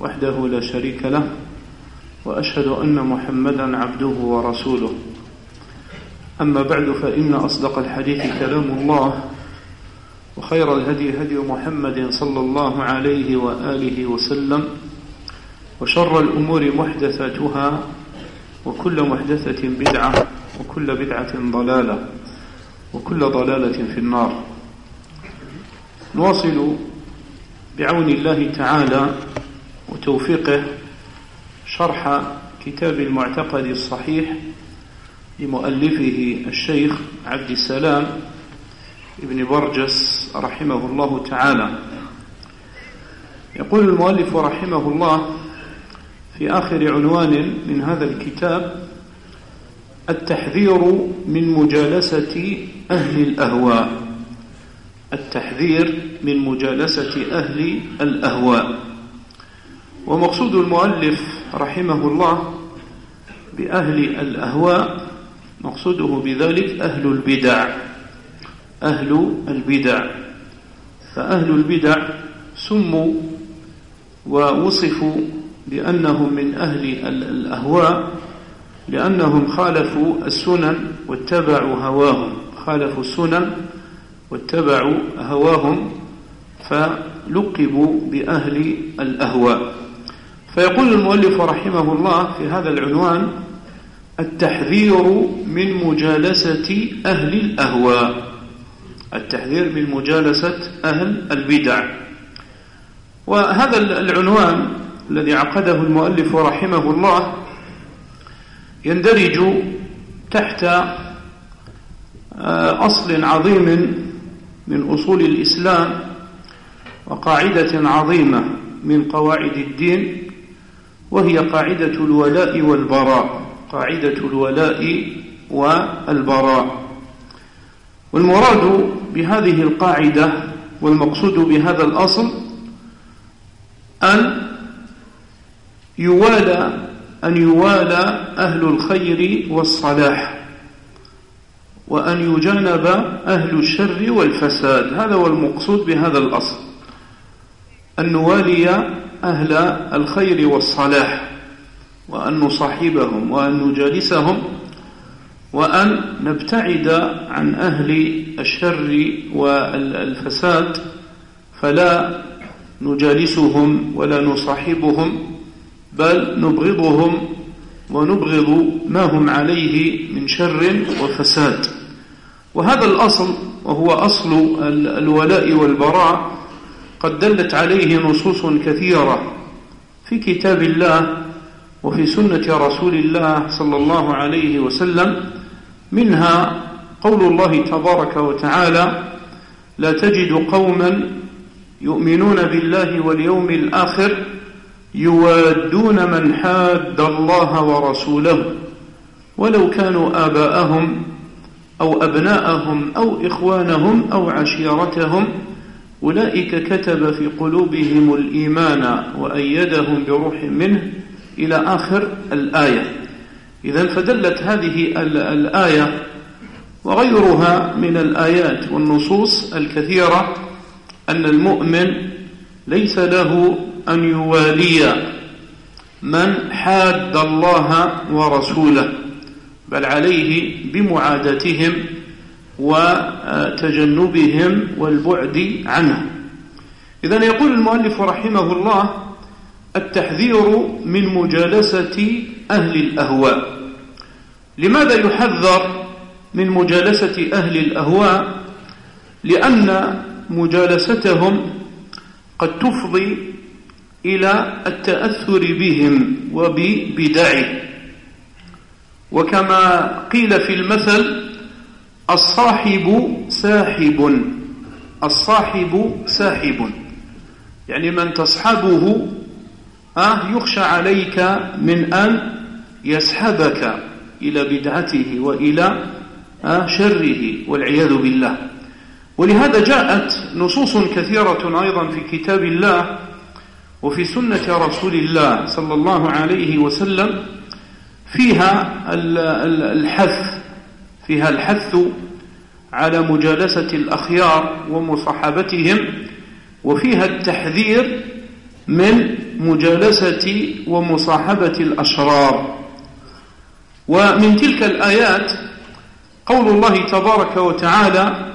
وحده لا شريك له وأشهد أن محمدا عبده ورسوله. أما بعد فإن أصدق الحديث كلام الله وخير الهدي هدي محمد صلى الله عليه وآله وسلم وشر الأمور محدثاتها وكل محدثة بدعة وكل بدعة ضلالة وكل ضلالة في النار. نواصل بعون الله تعالى وتوفيقه شرح كتاب المعتقد الصحيح لمؤلفه الشيخ عبد السلام ابن برجس رحمه الله تعالى. يقول المؤلف رحمه الله في آخر عنوان من هذا الكتاب التحذير من مجالسة أهل الأهواء. التحذير من مجالسة أهل الأهواء. ومقصود المؤلف رحمه الله بأهل الأهواء مقصوده بذلك أهل البدع أهل البدع. فأهل البدع سموا ووصفوا بأنهم من أهل الأهواء لأنهم خالفوا السنن واتبعوا هواهم. خالفوا السنن واتبعوا هواهم فلقبوا بأهل الأهواء. فيقول المؤلف رحمه الله في هذا العنوان التحذير من مجالسة أهل الأهواء. التحذير من مجالسة أهل البدع. وهذا العنوان الذي عقده المؤلف رحمه الله يندرج تحت أصل عظيم من أصول الإسلام وقاعدة عظيمة من قواعد الدين وهي قاعدة الولاء والبراء. قاعدة الولاء والبراء. والمراد بهذه القاعدة والمقصود بهذا الأصل أن يوالى أن يوالى أهل الخير والصلاح وأن يجنب أهل الشر والفساد. هذا هو المقصود بهذا الأصل. أن نوالي أهل الخير والصلاح وأن نصاحبهم وأن نجالسهم وأن نبتعد عن أهل الشر والفساد فلا نجالسهم ولا نصاحبهم بل نبغضهم ونبغض ما هم عليه من شر وفساد. وهذا الأصل وهو أصل الولاء والبراء قد دلت عليه نصوص كثيرة في كتاب الله وفي سنة رسول الله صلى الله عليه وسلم منها قول الله تبارك وتعالى لا تجد قوما يؤمنون بالله واليوم الآخر يوادون من حاد الله ورسوله ولو كانوا آباءهم أو أبناءهم أو إخوانهم أو عشيرتهم أولئك كتب في قلوبهم الإيمان وأيدهم بروح منه إلى آخر الآية. إذا فدلت هذه الآية وغيرها من الآيات والنصوص الكثيرة أن المؤمن ليس له أن يوالي من حاد الله ورسوله بل عليه بمعادتهم وتجنبهم والبعد عنه. إذا يقول المؤلف رحمه الله التحذير من مجالسة أهل الأهواء. لماذا يحذر من مجالسة أهل الأهواء؟ لأن مجالستهم قد تفضي إلى التأثر بهم وببدعهم وكما قيل في المثل الصاحب ساحب. الصاحب ساحب. يعني من تصحبه يخشى عليك من أن يسحبك إلى بدعته وإلى شره والعياذ بالله. ولهذا جاءت نصوص كثيرة أيضا في كتاب الله وفي سنة رسول الله صلى الله عليه وسلم فيها الحث فيها الحث على مجالسة الأخيار ومصاحبتهم وفيها التحذير من مجالسة ومصاحبة الأشرار. ومن تلك الآيات قول الله تبارك وتعالى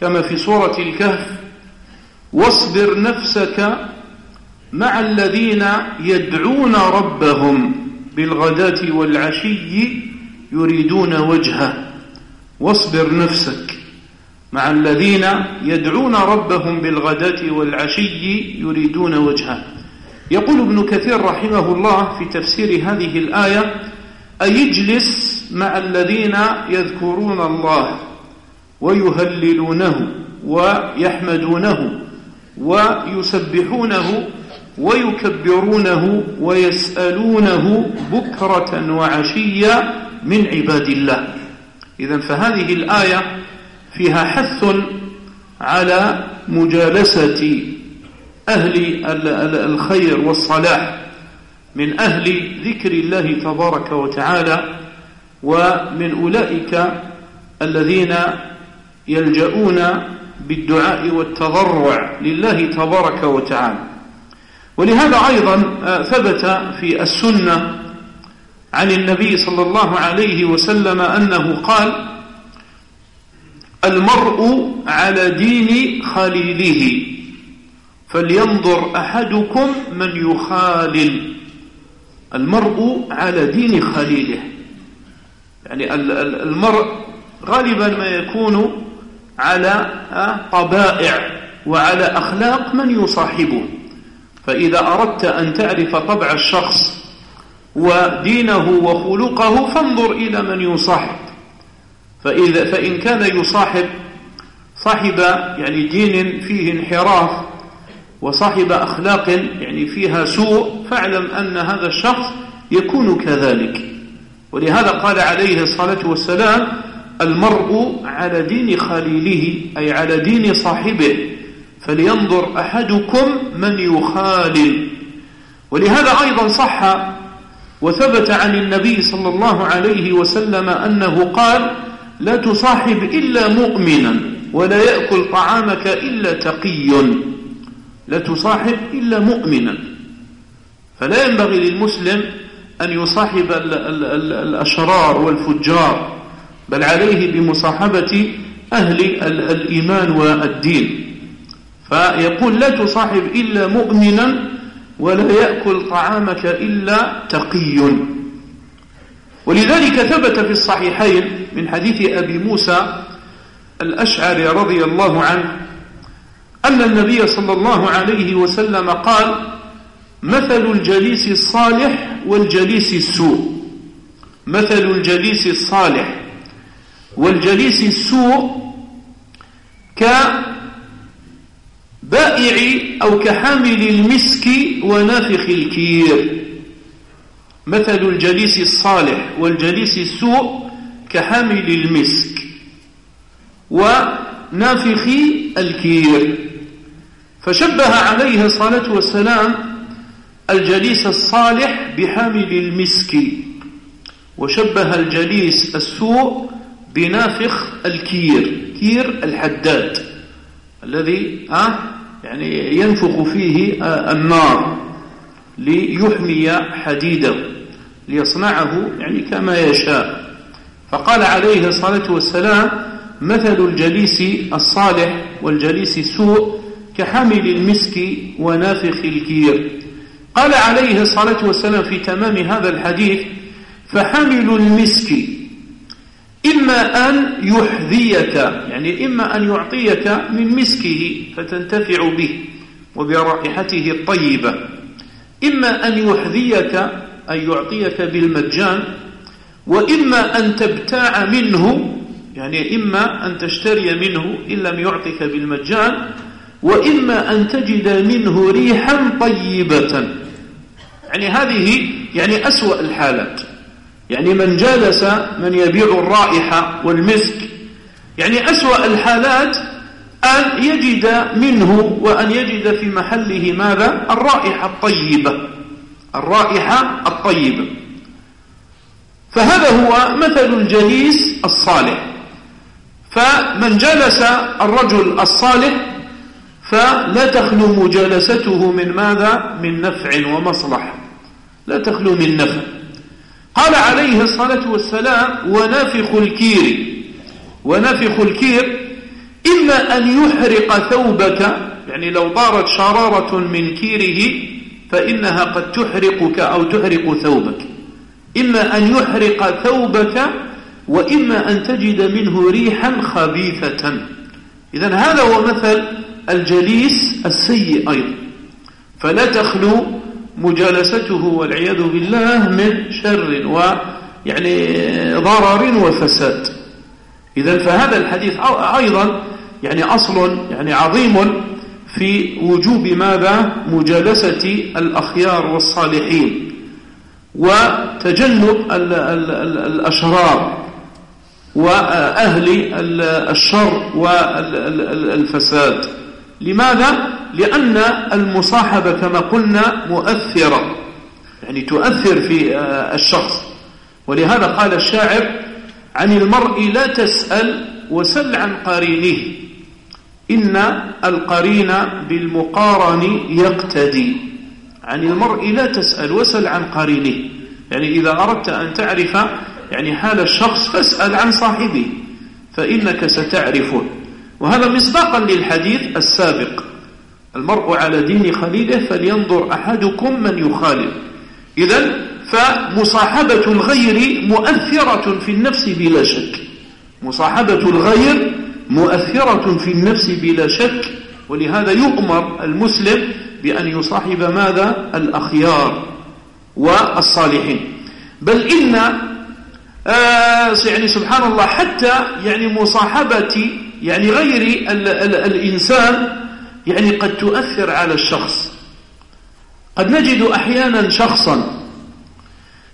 كما في سورة الكهف واصبر نفسك مع الذين يدعون ربهم بالغداة والعشي يريدون وجهه. واصبر نفسك. مع الذين يدعون ربهم بالغداة والعشي يريدون وجهه. يقول ابن كثير رحمه الله في تفسير هذه الآية أي اجلس مع الذين يذكرون الله ويهللونه ويحمدونه ويسبحونه ويكبرونه ويسألونه بكرة وعشيا من عباد الله. إذا فهذه الآية فيها حث على مجالسة أهل الخير والصلاح من أهل ذكر الله تبارك وتعالى ومن أولئك الذين يلجؤون بالدعاء والتضرع لله تبارك وتعالى. ولهذا أيضا ثبت في السنة عن النبي صلى الله عليه وسلم أنه قال المرء على دين خليله فلينظر أحدكم من يخالل. المرء على دين خليله. يعني المرء غالبا ما يكون على طبائع وعلى أخلاق من يصاحبه. فإذا أردت أن تعرف طبع الشخص ودينه وخلقه فانظر إلى من يصاحب. فإذا فإن كان يصاحب صاحب يعني دين فيه انحراف وصاحب أخلاق يعني فيها سوء فاعلم أن هذا الشخص يكون كذلك. ولهذا قال عليه الصلاة والسلام المرء على دين خليله أي على دين صاحبه فلينظر أحدكم من يخالل. ولهذا أيضا صح وثبت عن النبي صلى الله عليه وسلم أنه قال لا تصاحب إلا مؤمنا ولا يأكل طعامك إلا تقي. لا تصاحب إلا مؤمنا. فلا ينبغي للمسلم أن يصاحب الأشرار والفجار بل عليه بمصاحبة أهل الإيمان والدين. فيقول لا تصاحب إلا مؤمنا ولا يأكل طعامك إلا تقي. ولذلك ثبت في الصحيحين من حديث أبي موسى الأشعري رضي الله عنه أن النبي صلى الله عليه وسلم قال مثل الجليس الصالح والجليس السوء. مثل الجليس الصالح والجليس السوء كبائع أو كحامل المسك ونافخ الكير. مثل الجليس الصالح والجليس السوء كحامل المسك ونافخ الكير. فشبه عليه الصلاة والسلام الجليس الصالح بحامل المسك وشبه الجليس السوء بنافخ الكير كير الحداد الذي آه يعني ينفخ فيه النار ليحمي حديده ليصنعه يعني كما يشاء. فقال عليه الصلاة والسلام مثل الجليس الصالح والجليس السوء كحمل المسك ونافخ الكير. قال عليه الصلاة والسلام في تمام هذا الحديث فحمل المسك إما أن يحذيك يعني إما أن يعطيك من مسكه فتنتفع به وبرائحته الطيبة. إما أن يحذيك أن يعطيك بالمجان وإما أن تبتاع منه يعني إما أن تشتري منه إن لم يعطك بالمجان وإما أن تجد منه ريحا طيبة. يعني هذه يعني أسوأ الحالات. يعني من جالس من يبيع الرائحة والمسك. يعني أسوأ الحالات أن يجد منه وأن يجد في محله ماذا؟ الرائحة الطيبة. الرائحة الطيبة. فهذا هو مثل الجليس الصالح. فمن جلس الرجل الصالح فلا تخلو مجالسته من ماذا؟ من نفع ومصلحة. لا تخلو من نفع. قال عليه الصلاة والسلام ونافخ الكير. ونافخ الكير إما أن يحرق ثوبك. يعني لو طارت شرارة من كيره فإنها قد تحرقك أو تحرق ثوبك. إما أن يحرق ثوبك وإما أن تجد منه ريحا خبيثة. إذا هذا هو مثل الجليس السيء أيضا. فلا تخلو مجالسته والعياذ بالله من شر ويعني ضرر وفساد. إذا فهذا الحديث أيضا يعني أصل يعني عظيم في وجوب ماذا؟ مجالسة الأخيار والصالحين وتجنب الأشرار وأهل الشر والفساد لماذا؟ لأن المصاحبة كما قلنا مؤثرة. يعني تؤثر في الشخص. ولهذا قال الشاعر عن المرء لا تسأل وسل عن قرينه إن القرين بالمقارن يقتدي. عن المرء لا تسأل وسل عن قرينه. يعني إذا أردت أن تعرف يعني حال الشخص فاسأل عن صاحبه فإنك ستعرفه. وهذا مصداقا للحديث السابق. المرء على دين خليله فلينظر أحدكم من يخالف. إذا فمصاحبة الغير مؤثرة في النفس بلا شك. مصاحبة الغير مؤثرة في النفس بلا شك. ولهذا يؤمر المسلم بأن يصاحب ماذا؟ الأخيار والصالحين. بل إن آه يعني سبحان الله حتى يعني مصاحبة يعني غير ال ال الإنسان يعني قد تؤثر على الشخص. قد نجد أحيانا شخصا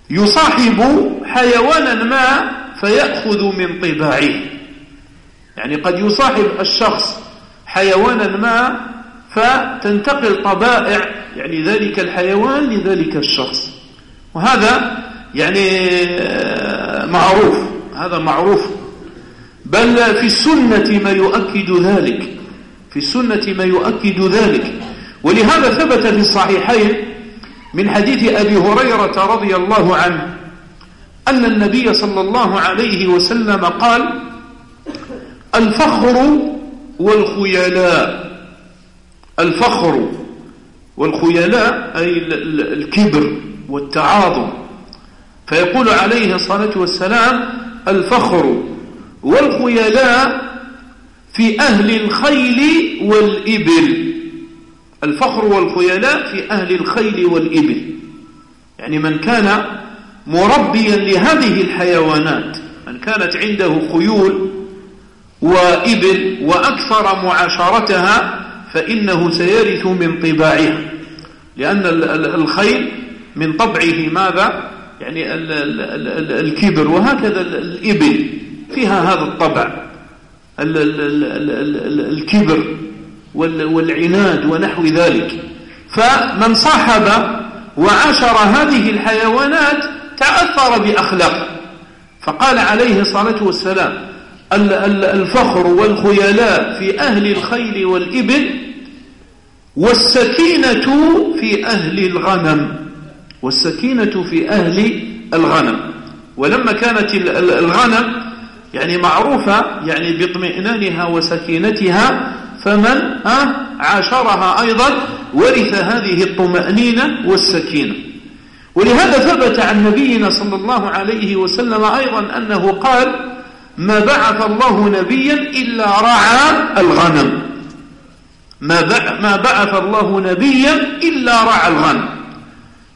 يصاحب حيوانا ما فيأخذ من طباعه. يعني قد يصاحب الشخص حيوانا ما فتنتقل طبائع يعني ذلك الحيوان لذلك الشخص. وهذا يعني آه، معروف. هذا معروف. بل في السنة ما يؤكد ذلك. في السنة ما يؤكد ذلك. ولهذا ثبت في الصحيحين من حديث أبي هريرة رضي الله عنه أن النبي صلى الله عليه وسلم قال الفخر والخيلاء. الفخر والخيلاء أي الكبر والتعاظم. فيقول عليه الصلاة والسلام الفخر والخيلاء في أهل الخيل والإبل. الفخر والخيلاء في أهل الخيل والإبل. يعني من كان مربيا لهذه الحيوانات من كانت عنده خيول وإبل وأكثر معاشرتها فإنه سيرث من طباعها. لأن الخيل من طبعه ماذا؟ يعني الكبر وهكذا الإبل. فيها هذا الطبع الكبر والعناد ونحو ذلك. فمن صاحب وعاشر هذه الحيوانات تأثر بأخلاقه فقال عليه الصلاة والسلام الفخر والخيلاء في أهل الخيل والإبل والسكينة في أهل الغنم والسكينة في أهل الغنم. ولما كانت الغنم يعني معروفة يعني باطمئنانها وسكينتها فمن عاشرها أيضا ورث هذه الطمأنينة والسكينة. ولهذا ثبت عن نبينا صلى الله عليه وسلم أيضا أنه قال ما بعث الله نبيا إلا رعى الغنم. ما بعث الله نبيا إلا رعى الغنم.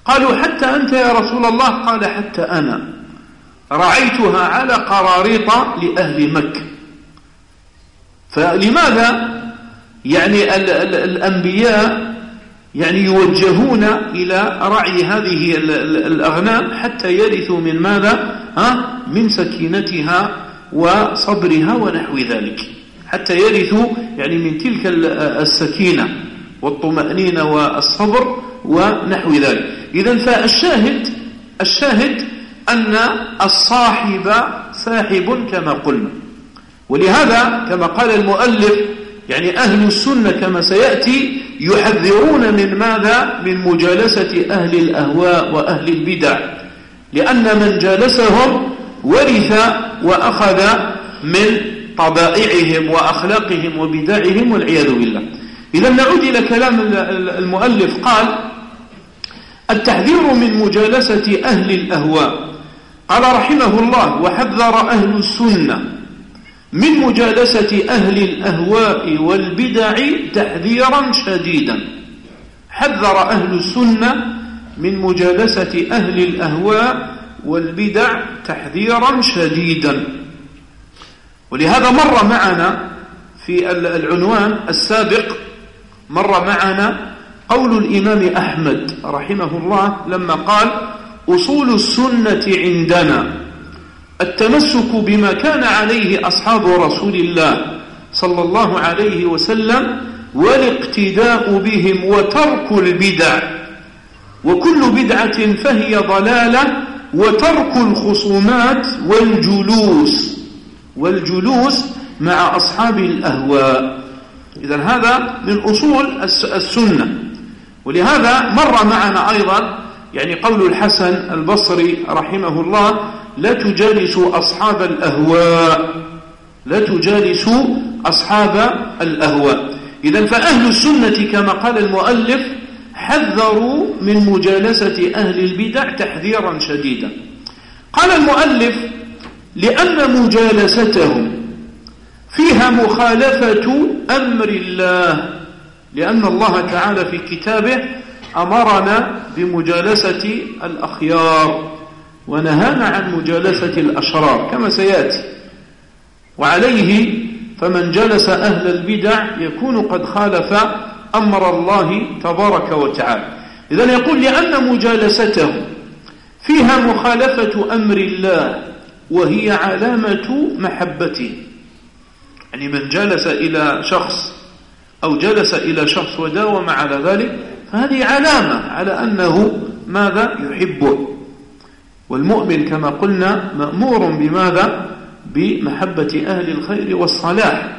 قالوا حتى أنت يا رسول الله؟ قال حتى أنا. رعيتها على قراريط لأهل مكة. فلماذا؟ يعني ال ال الأنبياء يعني يوجهون إلى رعي هذه الأغنام حتى يرثوا من ماذا؟ ها؟ من سكينتها وصبرها ونحو ذلك. حتى يرثوا يعني من تلك السكينة والطمأنينة والصبر ونحو ذلك. إذا فالشاهد الشاهد أن الصاحب ساحب كما قلنا. ولهذا كما قال المؤلف يعني أهل السنة كما سيأتي يحذرون من ماذا؟ من مجالسة أهل الأهواء وأهل البدع. لأن من جالسهم ورث وأخذ من طبائعهم وأخلاقهم وبدعهم والعياذ بالله. إذا نعود إلى كلام المؤلف قال التحذير من مجالسة أهل الأهواء. قال رحمه الله وحذر أهل السنة من مجالسة أهل الأهواء والبدع تحذيرا شديدا. حذر أهل السنة من مجالسة أهل الأهواء والبدع تحذيرا شديدا. ولهذا مر معنا في العنوان السابق مر معنا قول الإمام أحمد رحمه الله لما قال أصول السنة عندنا التمسك بما كان عليه أصحاب رسول الله صلى الله عليه وسلم والاقتداء بهم وترك البدع وكل بدعة فهي ضلالة وترك الخصومات والجلوس والجلوس مع أصحاب الأهواء. إذا هذا من أصول السنة. ولهذا مر معنا أيضا يعني قول الحسن البصري رحمه الله لا تجالسوا أصحاب الأهواء. لا تجالسوا أصحاب الأهواء. إذا فأهل السنة كما قال المؤلف حذروا من مجالسة أهل البدع تحذيرا شديدا. قال المؤلف لأن مجالستهم فيها مخالفة أمر الله لأن الله تعالى في كتابه أمرنا بمجالسة الأخيار ونهانا عن مجالسة الأشرار كما سيأتي. وعليه فمن جلس أهل البدع يكون قد خالف أمر الله تبارك وتعالى. إذن يقول لأن مجالسته فيها مخالفة أمر الله وهي علامة محبته. يعني من جلس إلى شخص أو جلس إلى شخص وداوم على ذلك فهذه علامة على أنه ماذا يحبه. والمؤمن كما قلنا مأمور بماذا؟ بمحبة أهل الخير والصلاح.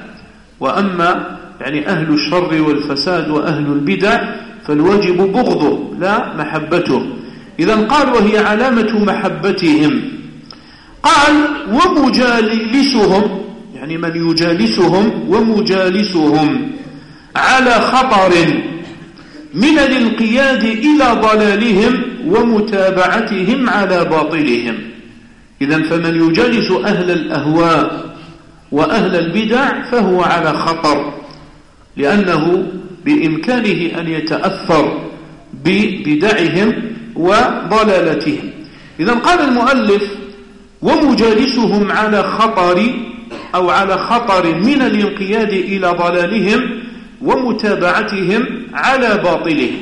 وأما يعني أهل الشر والفساد وأهل البدع فالواجب بغضه لا محبته. إذا قال وهي علامة محبتهم. قال ومجالسهم يعني من يجالسهم ومجالسهم على خطر. من الانقياد إلى ضلالهم ومتابعتهم على باطلهم. إذا فمن يجالس أهل الأهواء وأهل البدع فهو على خطر لأنه بإمكانه أن يتأثر ببدعهم وضلالتهم. إذا قال المؤلف ومجالسهم على خطر أو على خطر من الانقياد إلى ضلالهم ومتابعتهم على باطلهم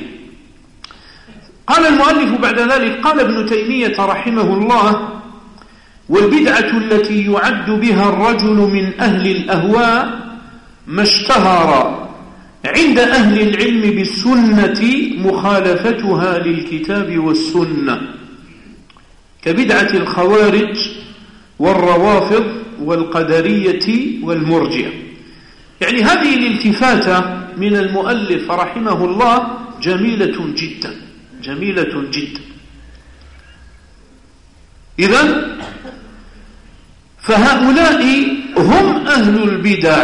قال المؤلف بعد ذلك قال ابن تيمية رحمه الله والبدعة التي يعد بها الرجل من أهل الأهواء ما اشتهر عند أهل العلم بالسنة مخالفتها للكتاب والسنة كبدعة الخوارج والروافض والقدرية والمرجع يعني هذه الالتفاتة من المؤلف رحمه الله جميلة جدا جميلة جدا. إذا فهؤلاء هم أهل البدع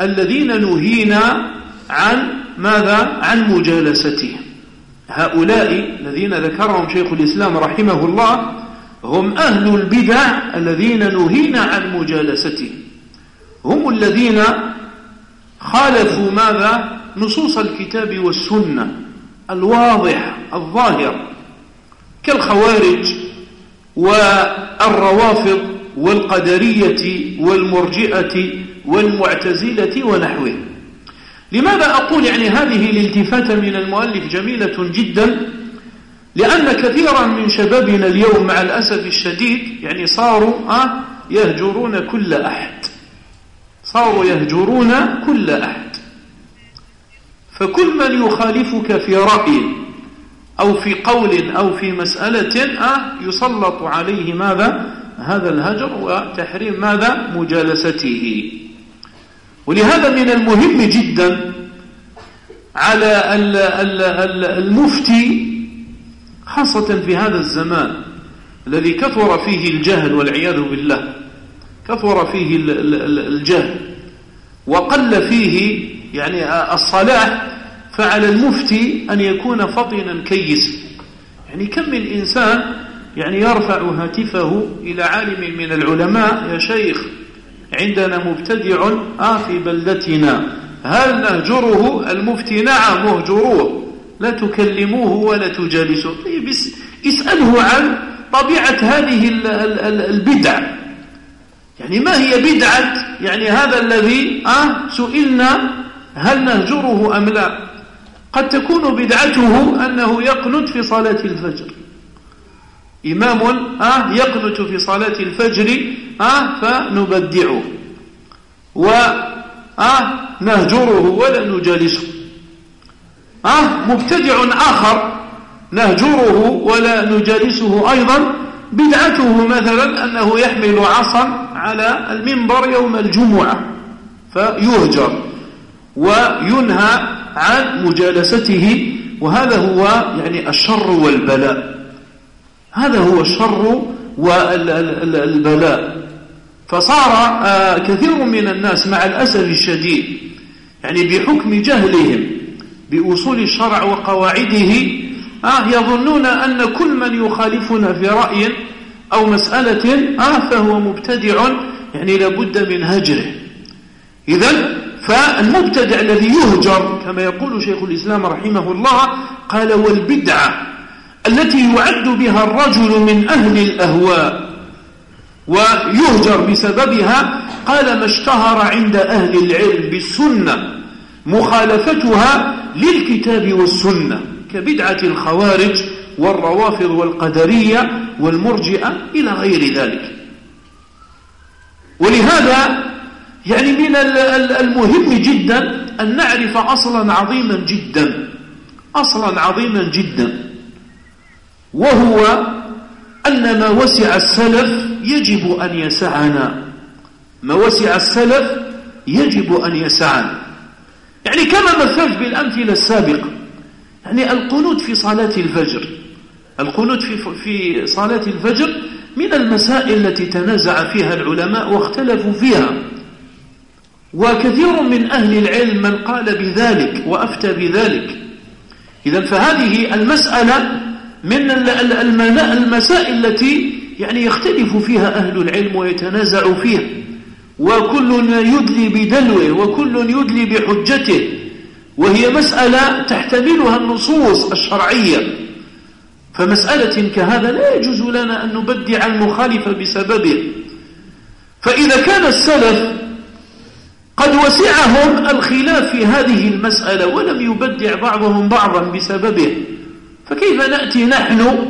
الذين نهينا عن ماذا؟ عن مجالستهم. هؤلاء الذين ذكرهم شيخ الإسلام رحمه الله هم أهل البدع الذين نهينا عن مجالستهم. هم الذين خالفوا ماذا؟ نصوص الكتاب والسنة الواضح الظاهر كالخوارج والروافض والقدرية والمرجئة والمعتزلة ونحوهم لماذا أقول يعني هذه الالتفاتة من المؤلف جميلة جدا؟ لأن كثيرا من شبابنا اليوم مع الأسف الشديد يعني صاروا آه يهجرون كل أحد. صاروا يهجرون كل أحد. فكل من يخالفك في رأي أو في قول أو في مسألة آه يسلط عليه ماذا؟ هذا الهجر وتحريم ماذا؟ مجالسته. ولهذا من المهم جدا على المفتي خاصة في هذا الزمان الذي كثر فيه الجهل والعياذ بالله كثر فيه الجهل. وقل فيه يعني الصلاح فعلى المفتي أن يكون فطنا كيسا يعني كم من إنسان يعني يرفع هاتفه إلى عالم من العلماء يا شيخ عندنا مبتدع آه في بلدتنا. هل نهجره المفتي نعم مهجروه لا تكلموه ولا تجالسوه. طيب اسأله عن طبيعة هذه البدع. يعني ما هي بدعة؟ يعني هذا الذي آه سئلنا هل نهجره أم لا. قد تكون بدعته أنه يقنت في صلاة الفجر. إمام آه يقنت في صلاة الفجر آه فنبدعه. وآه نهجره ولا نجالسه. آه مبتدع آخر نهجره ولا نجالسه أيضا. بدعته مثلا أنه يحمل عصا على المنبر يوم الجمعة فيهجر وينهى عن مجالسته وهذا هو يعني الشر والبلاء. هذا هو الشر والبلاء. فصار آه، كثير من الناس مع الأسف الشديد يعني بحكم جهلهم بأصول الشرع وقواعده آه يظنون أن كل من يخالفنا في رأي أو مسألة آه فهو مبتدع يعني لابد من هجره. إذا فالمبتدع الذي يهجر كما يقول شيخ الإسلام رحمه الله قال والبدعة التي يعد بها الرجل من أهل الأهواء ويهجر بسببها قال ما اشتهر عند أهل العلم بالسنة مخالفتها للكتاب والسنة كبدعة الخوارج والروافض والقدرية والمرجئة إلى غير ذلك. ولهذا يعني من المهم جدا أن نعرف أصلا عظيما جدا أصلا عظيما جدا وهو أن ما وسع السلف يجب أن يسعنا. ما وسع السلف يجب أن يسعنا. يعني كما مثلت بالأمثلة السابقة يعني القنوت في صلاة الفجر القنوت في, في صلاة الفجر من المسائل التي تنازع فيها العلماء واختلفوا فيها. وكثير من أهل العلم من قال بذلك وأفتى بذلك. إذا فهذه المسألة من المسائل التي يعني يختلف فيها أهل العلم ويتنازع فيها. وكل يدلي بدلوه وكل يدلي بحجته. وهي مسألة تحتملها النصوص الشرعية. فمسألة كهذا لا يجوز لنا أن نبدع المخالف بسببه. فإذا كان السلف قد وسعهم الخلاف في هذه المسألة ولم يبدع بعضهم بعضا بسببه فكيف نأتي نحن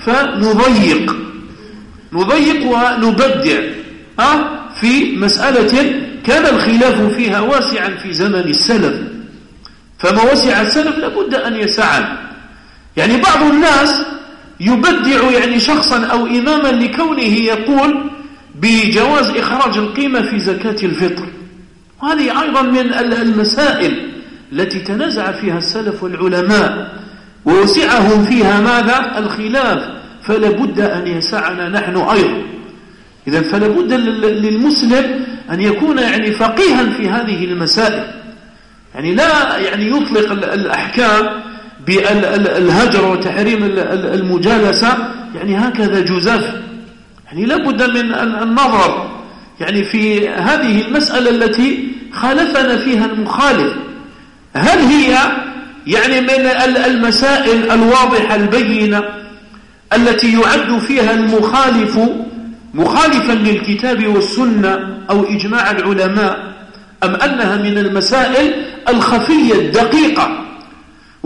فنضيق. نضيق ونبدع في مسألة كان الخلاف فيها واسعا في زمن السلف. فما وسع السلف لابد أن يسعا يعني بعض الناس يبدع يعني شخصا أو إماما لكونه يقول بجواز إخراج القيمة في زكاة الفطر. وهذه أيضا من المسائل التي تنازع فيها السلف والعلماء ووسعهم فيها ماذا؟ الخلاف. فلا بد أن يسعنا نحن أيضا. إذا فلا بد للمسلم أن يكون يعني فقيها في هذه المسائل. يعني لا يعني يطلق الأحكام بالهجر وتحريم المجالسة يعني هكذا جزاف. يعني لا بد من النظر. يعني في هذه المسألة التي خالفنا فيها المخالف. هل هي يعني من المسائل الواضحة البينة التي يعد فيها المخالف مخالفا للكتاب والسنة أو إجماع العلماء أم أنها من المسائل الخفية الدقيقة؟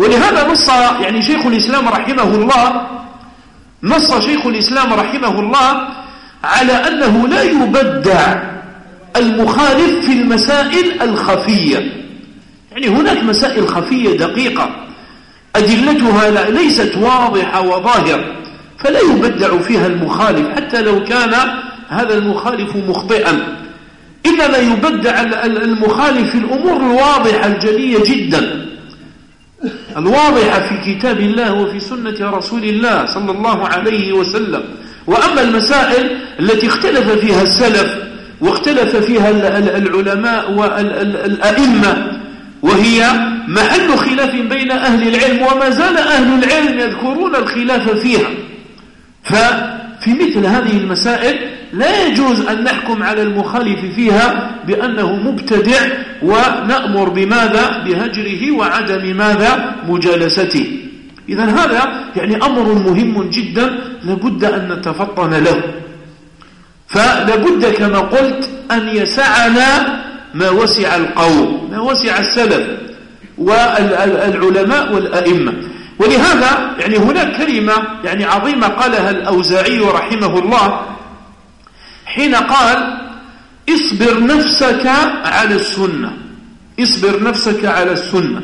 ولهذا نص يعني شيخ الإسلام رحمه الله نص شيخ الإسلام رحمه الله على أنه لا يبدع المخالف في المسائل الخفية. يعني هناك مسائل خفية دقيقة أدلتها ليست واضحة وظاهرة فلا يبدع فيها المخالف حتى لو كان هذا المخالف مخطئا. إنما يبدع المخالف في الأمور الواضحة الجلية جدا. الواضحة في كتاب الله وفي سنة رسول الله صلى الله عليه وسلم. وأما المسائل التي اختلف فيها السلف واختلف فيها العلماء والأئمة وهي محل خلاف بين أهل العلم وما زال أهل العلم يذكرون الخلاف فيها. ففي مثل هذه المسائل لا يجوز أن نحكم على المخالف فيها بأنه مبتدع ونأمر بماذا؟ بهجره وعدم ماذا؟ مجالسته. إذا هذا يعني أمر مهم جدا لابد أن نتفطن له. فلابد كما قلت أن يسعنا ما وسع القوم ما وسع السلف والعلماء والأئمة. ولهذا يعني هناك كلمة يعني عظيمة قالها الأوزاعي رحمه الله حين قال اصبر نفسك على السنة. اصبر نفسك على السنة.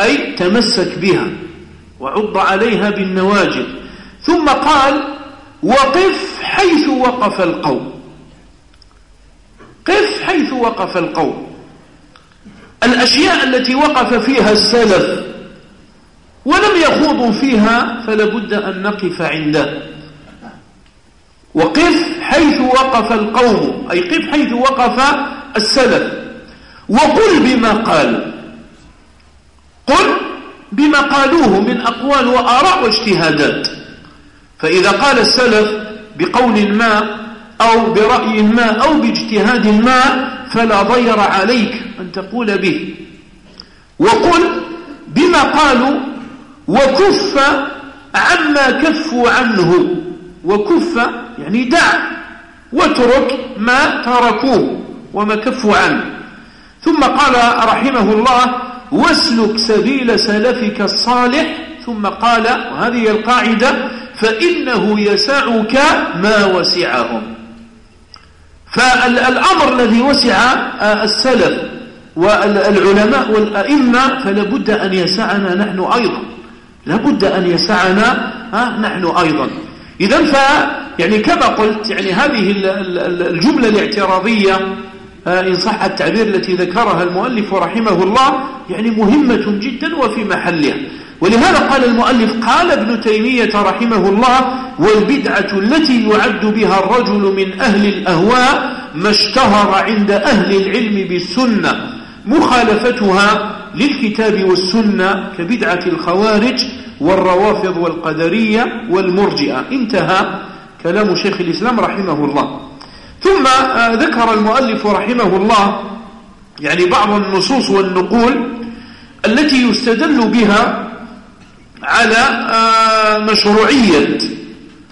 أي تمسك بها وعض عليها بالنواجذ. ثم قال وقف حيث وقف القوم. قف حيث وقف القوم. الأشياء التي وقف فيها السلف ولم يخوضوا فيها فلابد أن نقف عنده وقف حيث وقف القوم أي قف حيث وقف السلف. وقل بما قال. قل بما قالوه من أقوال وآراء واجتهادات. فإذا قال السلف بقول ما أو برأي ما أو باجتهاد ما فلا ضير عليك أن تقول به. وقل بما قالوا وكف عما كفوا عنه. وكف يعني دع واترك ما تركوه وما كفوا عنه. ثم قال رحمه الله واسلك سبيل سلفك الصالح. ثم قال وهذه القاعدة فإنه يسعك ما وسعهم. فالأمر الذي وسع آه، السلف والعلماء والأئمة فلابد أن يسعنا نحن أيضا. لابد أن يسعنا آه، نحن أيضا. إذا ف يعني كما قلت يعني هذه الجملة الاعتراضية آه، إن صح التعبير التي ذكرها المؤلف رحمه الله يعني مهمة جدا وفي محلها. ولهذا قال المؤلف قال ابن تيمية رحمه الله والبدعة التي يعد بها الرجل من أهل الأهواء ما اشتهر عند أهل العلم بالسنة مخالفتها للكتاب والسنة كبدعة الخوارج والروافض والقدرية والمرجئة. انتهى كلام شيخ الإسلام رحمه الله. ثم آه، ذكر المؤلف رحمه الله يعني بعض النصوص والنقول التي يستدل بها على آه، مشروعية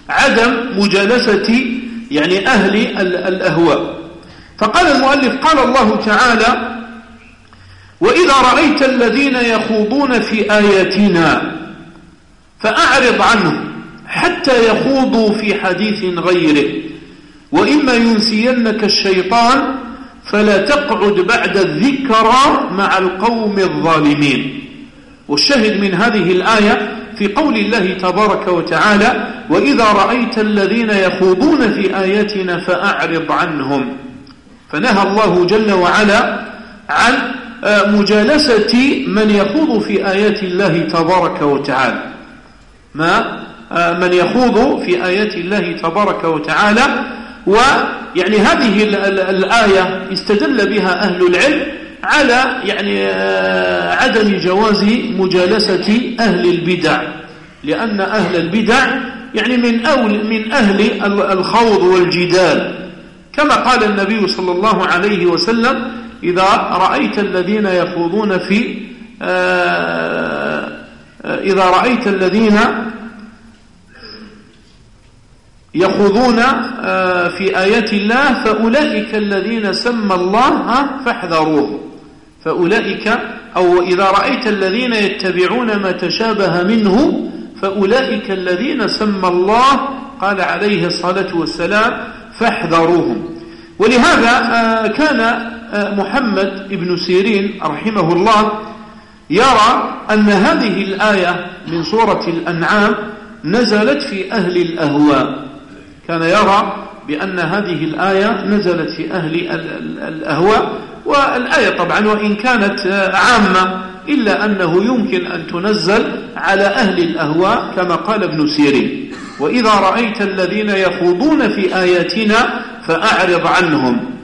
عدم مجالسة يعني أهل الأهواء. فقال المؤلف قال الله تعالى وإذا رأيت الذين يخوضون في آياتنا فأعرض عنهم حتى يخوضوا في حديث غيره. وإما ينسينك الشيطان فلا تقعد بعد الذكرى مع القوم الظالمين. والشهد من هذه الآية في قول الله تبارك وتعالى وإذا رأيت الذين يخوضون في آياتنا فأعرض عنهم. فنهى الله جل وعلا عن مجالسة من يخوض في آيات الله تبارك وتعالى. ما؟ آه، من يخوض في آيات الله تبارك وتعالى. ويعني هذه الآية استدل بها أهل العلم على يعني آه، عدم جواز مجالسة أهل البدع. لأن أهل البدع يعني من أول من أهل الخوض والجدال. كما قال النبي صلى الله عليه وسلم إذا رأيت الذين يخوضون في آه، إذا رأيت الذين يخوضون آه، في آيات الله فأولئك الذين سمى الله فاحذروه. فأولئك أو إذا رأيت الذين يتبعون ما تشابه منه فأولئك الذين سمى الله قال عليه الصلاة والسلام فاحذروهم. ولهذا آه، كان آه، محمد بن سيرين رحمه الله يرى أن هذه الآية من سورة الأنعام نزلت في أهل الأهواء. كان يرى بأن هذه الآية نزلت في أهل الأهواء والآية طبعا وإن كانت عامة إلا أنه يمكن أن تنزل على أهل الأهواء كما قال ابن سيرين. وإذا رأيت الذين يخوضون في آياتنا فأعرض عنهم.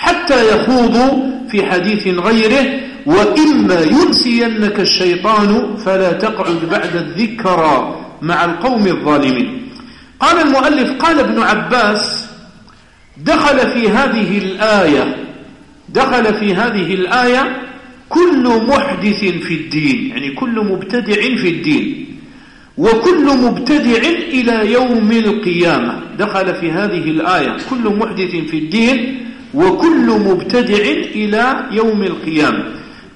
حتى يخوضوا في حديث غيره وإما ينسينك الشيطان فلا تقعد بعد الذكرى مع القوم الظالمين. قال المؤلف قال ابن عباس دخل في هذه الآية دخل في هذه الآية كل محدث في الدين يعني كل مبتدع في الدين وكل مبتدع إلى يوم القيامة. دخل في هذه الآية كل محدث في الدين وكل مبتدع إلى يوم القيامة.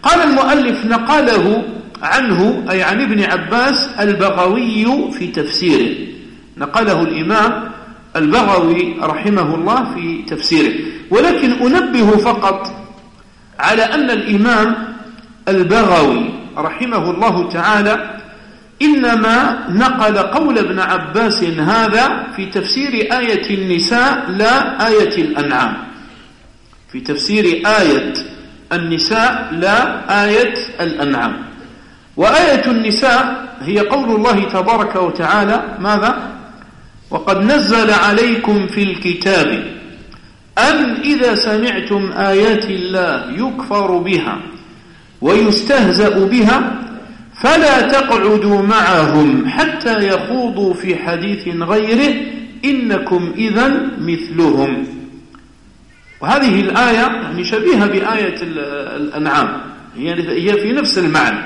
قال المؤلف نقله عنه أي عن ابن عباس البغوي في تفسيره. نقله الإمام البغوي رحمه الله في تفسيره. ولكن أنبه فقط على أن الإمام البغوي رحمه الله تعالى إنما نقل قول ابن عباس هذا في تفسير آية النساء لا آية الأنعام. في تفسير آية النساء لا آية الأنعام. وآية النساء هي قول الله تبارك وتعالى ماذا؟ وقد نزل عليكم في الكتاب أن إذا سمعتم آيات الله يكفر بها ويستهزأ بها فلا تقعدوا معهم حتى يخوضوا في حديث غيره إنكم إذا مثلهم. وهذه الآية يعني شبيهة بآية الأنعام. هي في نفس المعنى.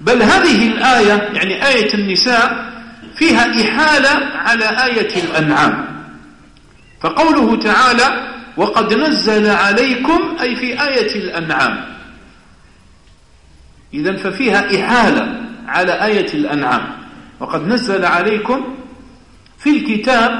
بل هذه الآية يعني آية النساء فيها إحالة على آية الأنعام. فقوله تعالى وقد نزل عليكم أي في آية الأنعام. إذا ففيها إحالة على آية الأنعام. وقد نزل عليكم في الكتاب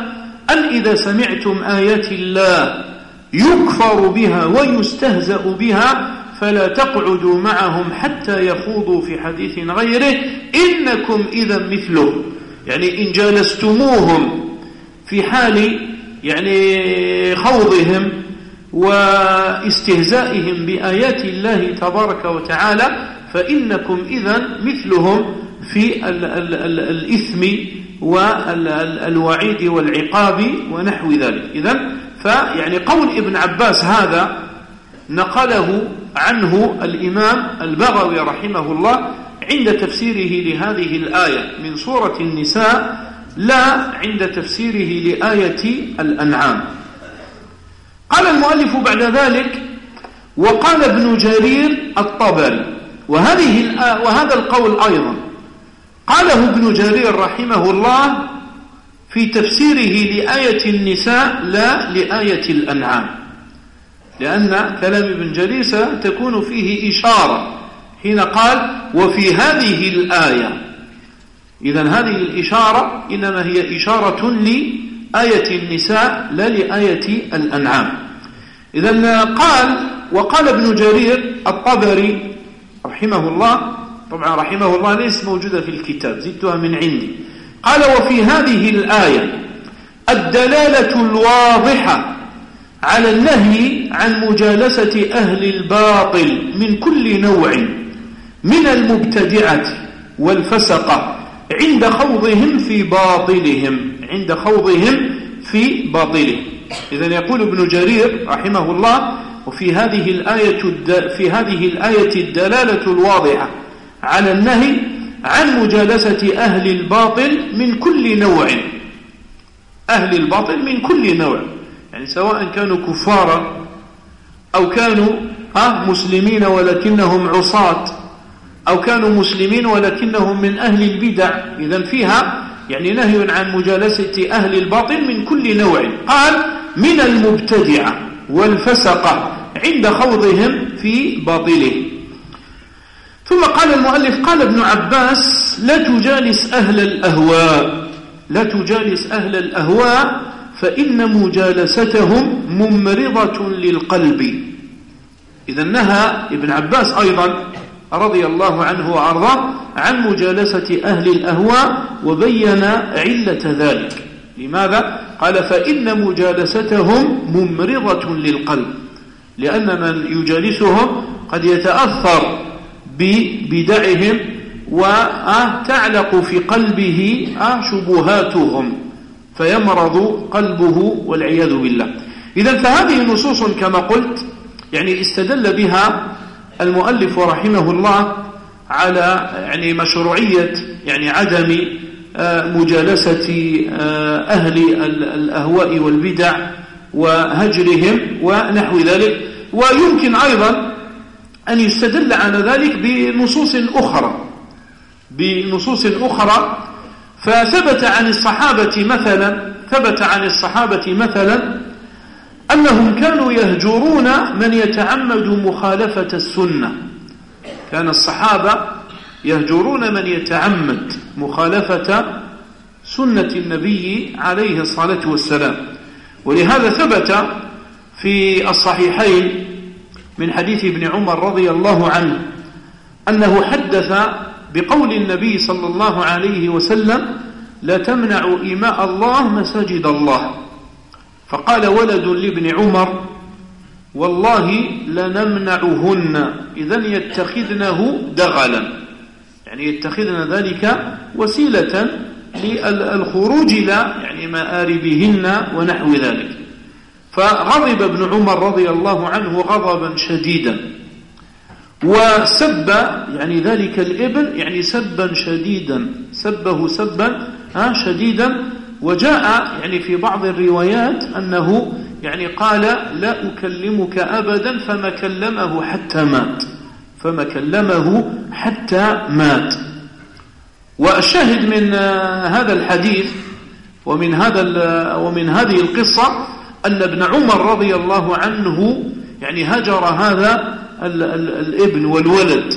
أن إذا سمعتم آيات الله يكفر بها ويستهزأ بها فلا تقعدوا معهم حتى يخوضوا في حديث غيره إنكم إذا مثله. يعني إن جالستموهم في حال يعني خوضهم واستهزائهم بآيات الله تبارك وتعالى فإنكم إذا مثلهم في ال ال ال الإثم والوعيد والعقاب ونحو ذلك. إذا فيعني قول ابن عباس هذا نقله عنه الإمام البغوي رحمه الله عند تفسيره لهذه الآية من سورة النساء لا عند تفسيره لآية الأنعام. قال المؤلف بعد ذلك وقال ابن جرير الطبري وهذه وهذا القول أيضا. قاله ابن جرير رحمه الله في تفسيره لآية النساء لا لآية الأنعام. لأن كلام ابن جرير ستكون فيه إشارة. حين قال وفي هذه الآية. إذا هذه الإشارة إنما هي إشارة لآية النساء لا لآية الأنعام. إذا قال وقال ابن جرير الطبري رحمه الله طبعا رحمه الله ليس موجودة في الكتاب زدتها من عندي. قال وفي هذه الآية الدلالة الواضحة على النهي عن مجالسة أهل الباطل من كل نوع من المبتدعة والفسقة عند خوضهم في باطلهم عند خوضهم في باطلهم. إذا يقول ابن جرير رحمه الله وفي هذه الآية في هذه الآية الدلالة الواضحة على النهي عن مجالسة أهل الباطل من كل نوع. أهل الباطل من كل نوع. يعني سواء كانوا كفارا أو كانوا مسلمين ولكنهم عصاة أو كانوا مسلمين ولكنهم من أهل البدع. إذا فيها يعني نهي عن مجالسة أهل الباطل من كل نوع. قال من المبتدعة والفسقة عند خوضهم في باطله. ثم قال المؤلف قال ابن عباس لا تجالس أهل الأهواء. لا تجالس أهل الأهواء فإن مجالستهم ممرضة للقلب. إذا نهى ابن عباس أيضا رضي الله عنه وأرضاه عن مجالسة أهل الأهواء وبين علة ذلك. لماذا؟ قال فإن مجالستهم ممرضة للقلب لأن من يجالسهم قد يتأثر ببدعهم وتعلق في قلبه شبهاتهم فيمرض قلبه والعياذ بالله. إذا فهذه نصوص كما قلت يعني استدل بها المؤلف رحمه الله على يعني مشروعية يعني عدم آه، مجالسة آه، أهل الأهواء والبدع وهجرهم ونحو ذلك. ويمكن أيضا أن يستدل على ذلك بنصوص أخرى. بنصوص أخرى فثبت عن الصحابة مثلا ثبت عن الصحابة مثلا أنهم كانوا يهجرون من يتعمد مخالفة السنة. كان الصحابة يهجرون من يتعمد مخالفة سنة النبي عليه الصلاة والسلام. ولهذا ثبت في الصحيحين من حديث ابن عمر رضي الله عنه أنه حدث بقول النبي صلى الله عليه وسلم لا تمنعوا إيماء الله مساجد الله. فقال ولد لابن عمر والله لنمنعهن إذا يتخذنه دغلا يعني يتخذن ذلك وسيلة للخروج إلى يعني مآربهن ونحو ذلك. فغضب ابن عمر رضي الله عنه غضبا شديدا. وسب يعني ذلك الابن يعني سبا شديدا سبه سبا شديدا. وجاء يعني في بعض الروايات أنه يعني قال لا أكلمك أبدا فما كلمه حتى مات فما كلمه حتى مات. والشاهد من هذا الحديث ومن هذا ومن هذه القصة أن ابن عمر رضي الله عنه يعني هجر هذا الابن والولد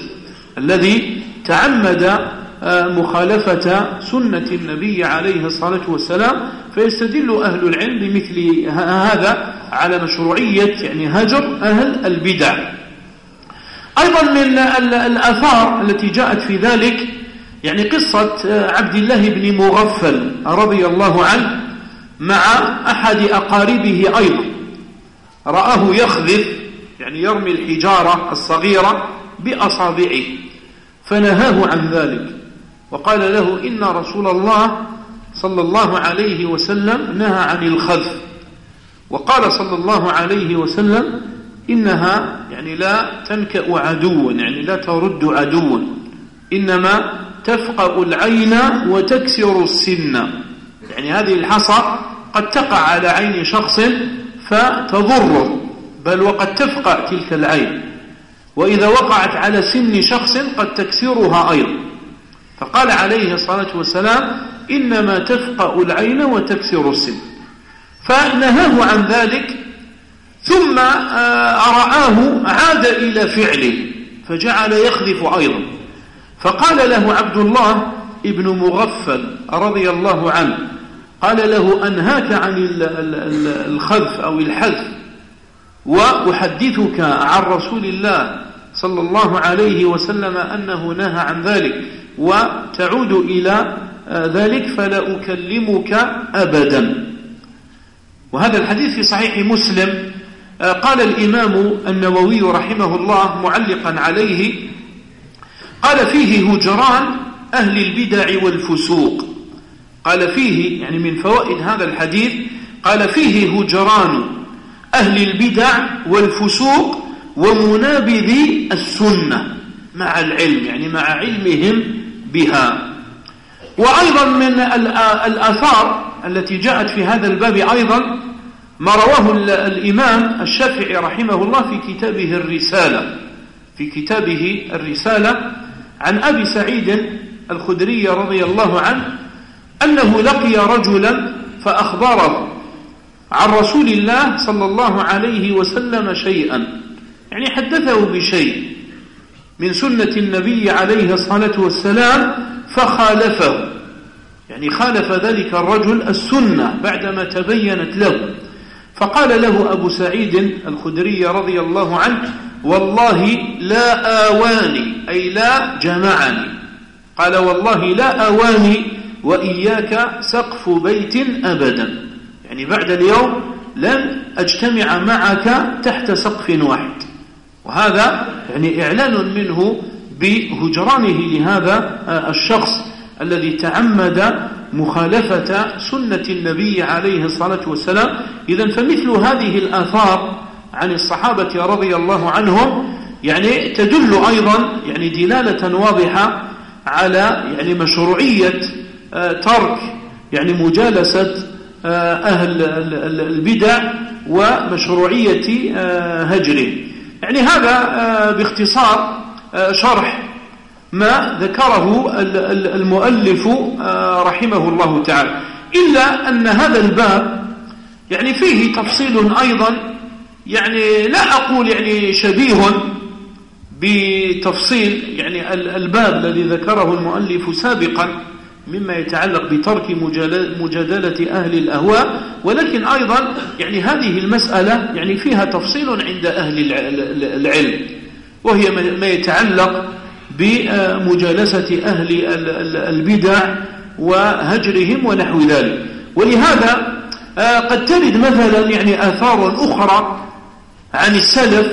الذي تعمد آه، مخالفة سنة النبي عليه الصلاة والسلام فيستدل أهل العلم بمثل هذا على مشروعية يعني هجر أهل البدع. أيضا من الآثار التي جاءت في ذلك يعني قصة آه، عبد الله بن مغفل رضي الله عنه مع أحد أقاربه أيضا. رآه يخذف يعني يرمي الحجارة الصغيرة بأصابعه. فنهاه عن ذلك. وقال له إن رسول الله صلى الله عليه وسلم نهى عن الخذف. وقال صلى الله عليه وسلم إنها يعني لا تنكأ عدوا يعني لا ترد عدوا إنما تفقأ العين وتكسر السن. يعني هذه الحصى قد تقع على عين شخص فتضره بل وقد تفقع تلك العين. وإذا وقعت على سن شخص قد تكسرها أيضا. فقال عليه الصلاة والسلام إنما تفقأ العين وتكسر السن. فنهاه عن ذلك ثم آه، رآه عاد إلى فعله فجعل يخذف أيضا. فقال له عبد الله ابن مغفل رضي الله عنه قال له أنهاك عن الخذف أو الحذف. وأحدثك عن رسول الله صلى الله عليه وسلم أنه نهى عن ذلك. وتعود إلى آه، ذلك فلا أكلمك أبدا. وهذا الحديث في صحيح مسلم. آه، قال الإمام النووي رحمه الله معلقا عليه. قال فيه هجران أهل البدع والفسوق. قال فيه يعني من فوائد هذا الحديث قال فيه هجران أهل البدع والفسوق ومنابذي السنة مع العلم يعني مع علمهم بها. وأيضا من الآثار التي جاءت في هذا الباب أيضا ما رواه الإمام الشافعي رحمه الله في كتابه الرسالة في كتابه الرسالة عن أبي سعيد الخدري رضي الله عنه أنه لقي رجلا فأخبره عن رسول الله صلى الله عليه وسلم شيئا. يعني حدثه بشيء. من سنة النبي عليه الصلاة والسلام فخالفه. يعني خالف ذلك الرجل السنة بعدما تبينت له. فقال له أبو سعيد الخدري رضي الله عنه والله لا آواني أي لا جمعني. قال والله لا آواني وإياك سقف بيت أبدا. يعني بعد اليوم لن أجتمع معك تحت سقف واحد. وهذا يعني إعلان منه بهجرانه لهذا الشخص الذي تعمد مخالفة سنة النبي عليه الصلاة والسلام. إذا فمثل هذه الآثار عن الصحابة رضي الله عنهم يعني تدل أيضا يعني دلالة واضحة على يعني مشروعية ترك يعني مجالسة آه، أهل البدع ومشروعية آه، هجره يعني هذا باختصار شرح ما ذكره المؤلف رحمه الله تعالى. إلا أن هذا الباب يعني فيه تفصيل أيضا يعني لا أقول يعني شبيه بتفصيل يعني الباب الذي ذكره المؤلف سابقا. مما يتعلق بترك مجادلة أهل الأهواء ولكن أيضا يعني هذه المسألة يعني فيها تفصيل عند أهل العلم وهي ما يتعلق بمجالسة أهل البدع وهجرهم ونحو ذلك. ولهذا آه، قد ترد مثلا يعني آثار أخرى عن السلف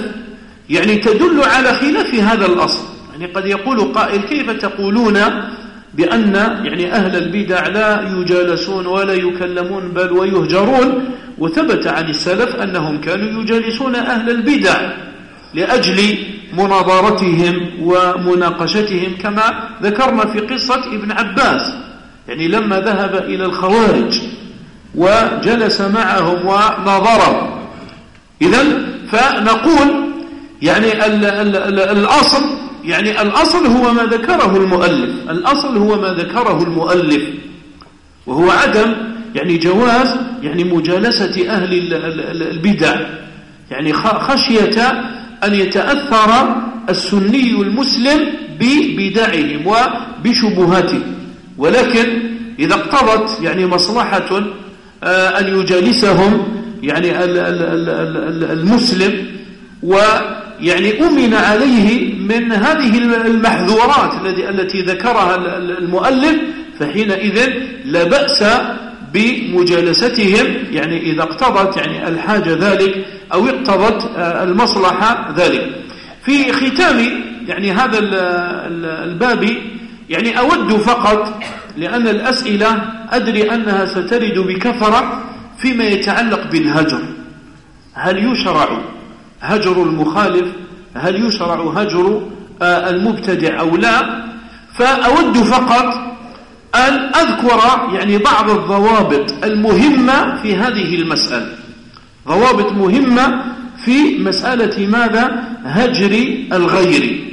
يعني تدل على خلاف هذا الأصل. يعني قد يقول قائل كيف تقولون بأن يعني أهل البدع لا يجالسون ولا يكلمون بل ويهجرون. وثبت عن السلف أنهم كانوا يجالسون أهل البدع لأجل مناظرتهم ومناقشتهم كما ذكرنا في قصة ابن عباس. يعني لما ذهب إلى الخوارج وجلس معهم وناظرهم. إذا فنقول يعني ال ال ال الأصل يعني الأصل هو ما ذكره المؤلف. الأصل هو ما ذكره المؤلف. وهو عدم يعني جواز يعني مجالسة أهل البدع. يعني خشية أن يتأثر السني المسلم ببدعهم وبشبهاتهم. ولكن إذا اقتضت يعني مصلحة آه، أن يجالسهم يعني المسلم ويعني أمن عليه من هذه المحذورات التي ذكرها المؤلف فحينئذ لا بأس بمجالستهم يعني إذا اقتضت يعني الحاجة ذلك أو اقتضت آه، المصلحة ذلك. في ختام يعني هذا الباب يعني أود فقط لأن الأسئلة أدري أنها سترد بكثرة فيما يتعلق بالهجر. هل يشرع هجر المخالف هل يشرع هجر آه، المبتدع أو لا؟ فأود فقط أن أذكر يعني بعض الضوابط المهمة في هذه المسألة. ضوابط مهمة في مسألة ماذا؟ هجر الغير.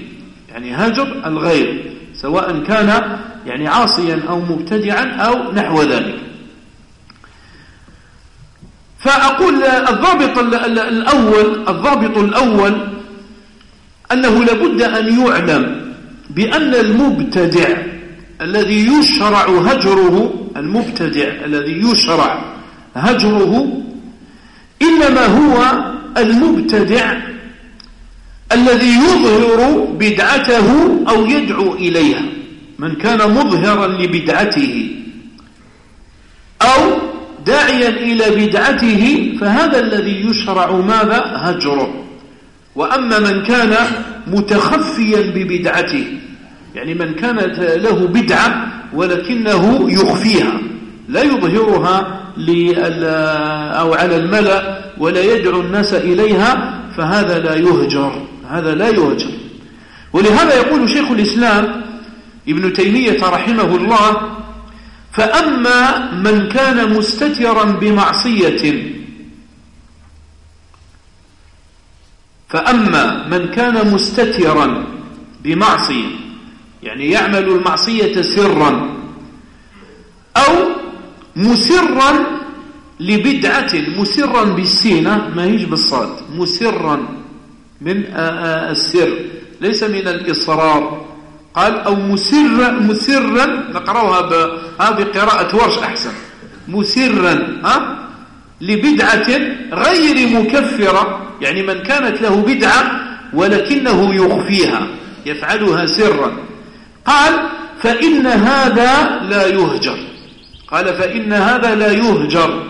يعني هجر الغير سواء كان يعني عاصيا أو مبتدعا أو نحو ذلك. فأقول الضابط الأول الضابط الأول أنه لابد أن يعلم بأن المبتدع الذي يشرع هجره المبتدع الذي يشرع هجره إنما هو المبتدع الذي يظهر بدعته أو يدعو إليها من كان مظهرا لبدعته أو داعيا إلى بدعته فهذا الذي يشرع ماذا؟ هجره. وأما من كان متخفيا ببدعته يعني من كانت له بدعة ولكنه يخفيها لا يظهرها أو على الملأ ولا يدعو الناس إليها فهذا لا يهجر هذا لا يهجر. ولهذا يقول شيخ الإسلام ابن تيمية رحمه الله فأما من كان مستترا بمعصية فأما من كان مستترا بمعصية يعني يعمل المعصية سرا أو مسرا لبدعة مسرا بالسينة ما هيج بالصاد مسرا من السر ليس من الإصرار. قال أو مسرا مسرا نقرأها بقراءة ورش أحسن. مسرا ها؟ لبدعة غير مكفرة يعني من كانت له بدعة ولكنه يخفيها يفعلها سرا. قال فإن هذا لا يهجر. قال فإن هذا لا يهجر.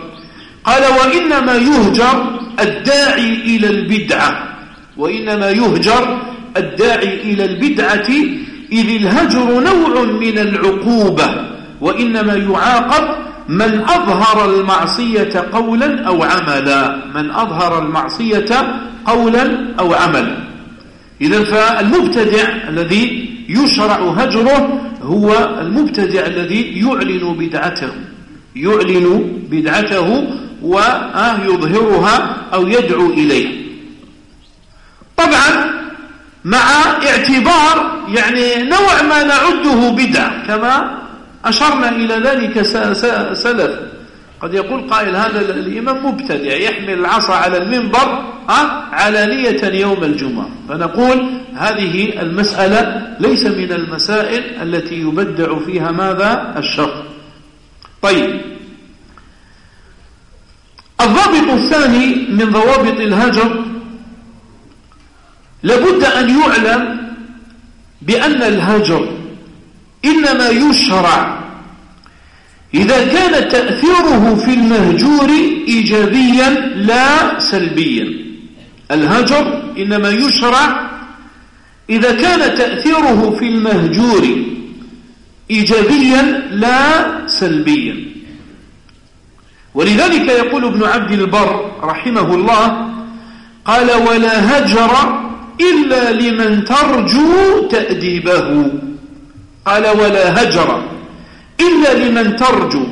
قال وإنما يهجر الداعي إلى البدعة. وإنما يهجر الداعي إلى البدعة إذ الهجر نوع من العقوبة وإنما يعاقب من أظهر المعصية قولا أو عملا من أظهر المعصية قولا أو عملا. إذا فالمبتدع الذي يشرع هجره هو المبتدع الذي يعلن بدعته يعلن بدعته ويظهرها أو يدعو إليها طبعا مع اعتبار يعني نوع ما نعده بدع كما أشرنا إلى ذلك سلف. قد يقول قائل هذا الإمام مبتدع يحمل العصا على المنبر علانية يوم الجمعة. فنقول هذه المسألة ليس من المسائل التي يبدع فيها ماذا؟ الشخص طيب. الضابط الثاني من ضوابط الهجر لابد أن يعلم بأن الهجر إنما يشرع. إذا كان تأثيره في المهجور إيجابيا لا سلبيا. الهجر إنما يشرع إذا كان تأثيره في المهجور إيجابيا لا سلبيا. ولذلك يقول ابن عبد البر رحمه الله قال ولا هجر إلا لمن ترجو تأديبه. قال ولا هجر. إلا لمن ترجو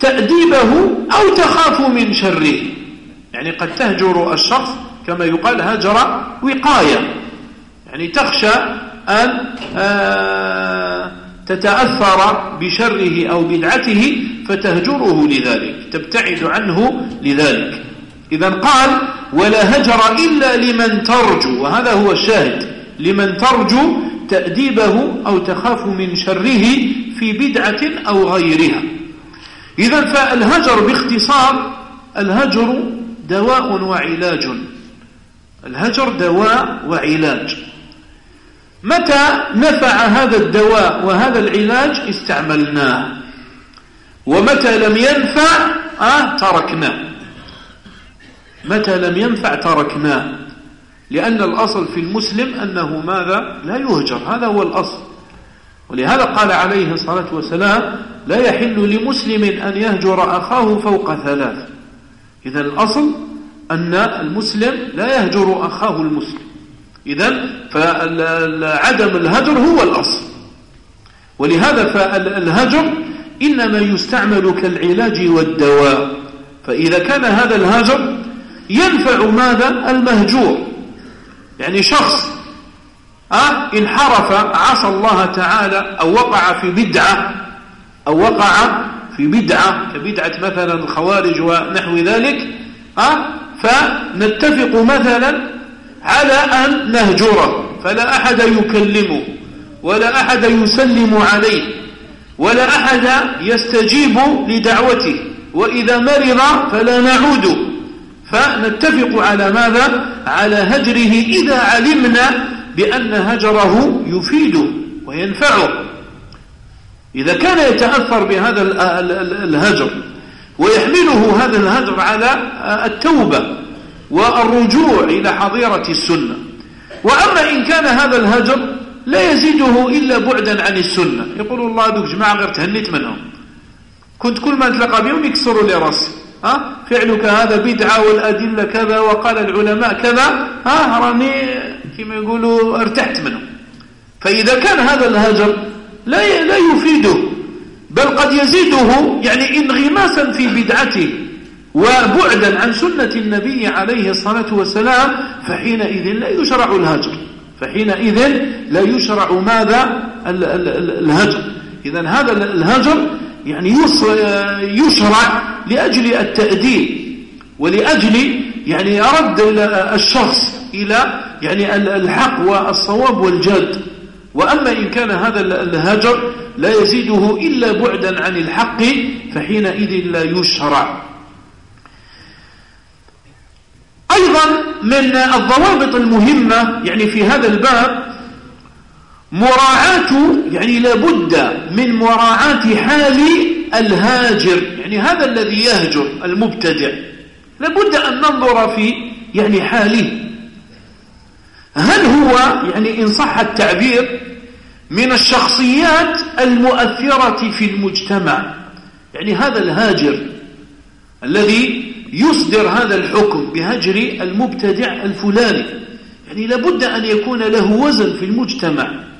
تأديبه أو تخاف من شره. يعني قد تهجر الشخص كما يقال هجر وقاية. يعني تخشى أن آه، تتأثر بشره أو بدعته فتهجره لذلك تبتعد عنه لذلك. إذا قال ولا هجر إلا لمن ترجو وهذا هو الشاهد. لمن ترجو تأديبه أو تخاف من شره في بدعة أو غيرها. إذا فالهجر باختصار الهجر دواء وعلاج. الهجر دواء وعلاج. متى نفع هذا الدواء وهذا العلاج؟ استعملناه. ومتى لم ينفع؟ آه تركناه. متى لم ينفع تركناه لأن الأصل في المسلم أنه ماذا؟ لا يهجر هذا هو الأصل. ولهذا قال عليه الصلاة والسلام لا يحل لمسلم أن يهجر أخاه فوق ثلاث. إذا الأصل أن المسلم لا يهجر أخاه المسلم. إذا فعدم الهجر هو الأصل. ولهذا فالهجر إنما يستعمل كالعلاج والدواء. فإذا كان هذا الهجر ينفع ماذا؟ المهجور. يعني شخص أه انحرف عصى الله تعالى أو وقع في بدعة أو وقع في بدعة كبدعة مثلا الخوارج ونحو ذلك أه فنتفق مثلا على أن نهجره. فلا أحد يكلمه ولا أحد يسلم عليه ولا أحد يستجيب لدعوته وإذا مرض فلا نعوده. فنتفق على ماذا؟ على هجره إذا علمنا بأن هجره يفيده وينفعه إذا كان يتأثر بهذا الهجر ويحمله هذا الهجر على التوبة والرجوع إلى حظيرة السنة. وأما إن كان هذا الهجر لا يزيده إلا بعدا عن السنة. يقول الله دوك جماعة غير تهنيت منهم. كنت كل ما نتلقى بهم يكسروا لي راسي. ها؟ فعلك هذا بدعة والأدلة كذا وقال العلماء كذا. ها؟ راني كما يقولوا ارتحت منهم. فإذا كان هذا الهجر لا لا يفيده بل قد يزيده يعني انغماسا في بدعته وبعدا عن سنة النبي عليه الصلاة والسلام فحينئذ لا يشرع الهجر. فحينئذ لا يشرع ماذا؟ الهجر. إذا هذا الهجر يعني يشرع لأجل التأديب ولأجل يعني رد الشخص إلى يعني الحق والصواب والجد. وأما إن كان هذا الهجر لا يزيده إلا بعدا عن الحق فحينئذ لا يشرع. أيضا من الضوابط المهمة يعني في هذا الباب مراعاة يعني لابد من مراعاة حال الهاجر يعني هذا الذي يهجر المبتدع. لابد أن ننظر في يعني حاله. هل هو يعني إن صح التعبير من الشخصيات المؤثرة في المجتمع؟ يعني هذا الهاجر الذي يصدر هذا الحكم بهجر المبتدع الفلاني. يعني لابد أن يكون له وزن في المجتمع.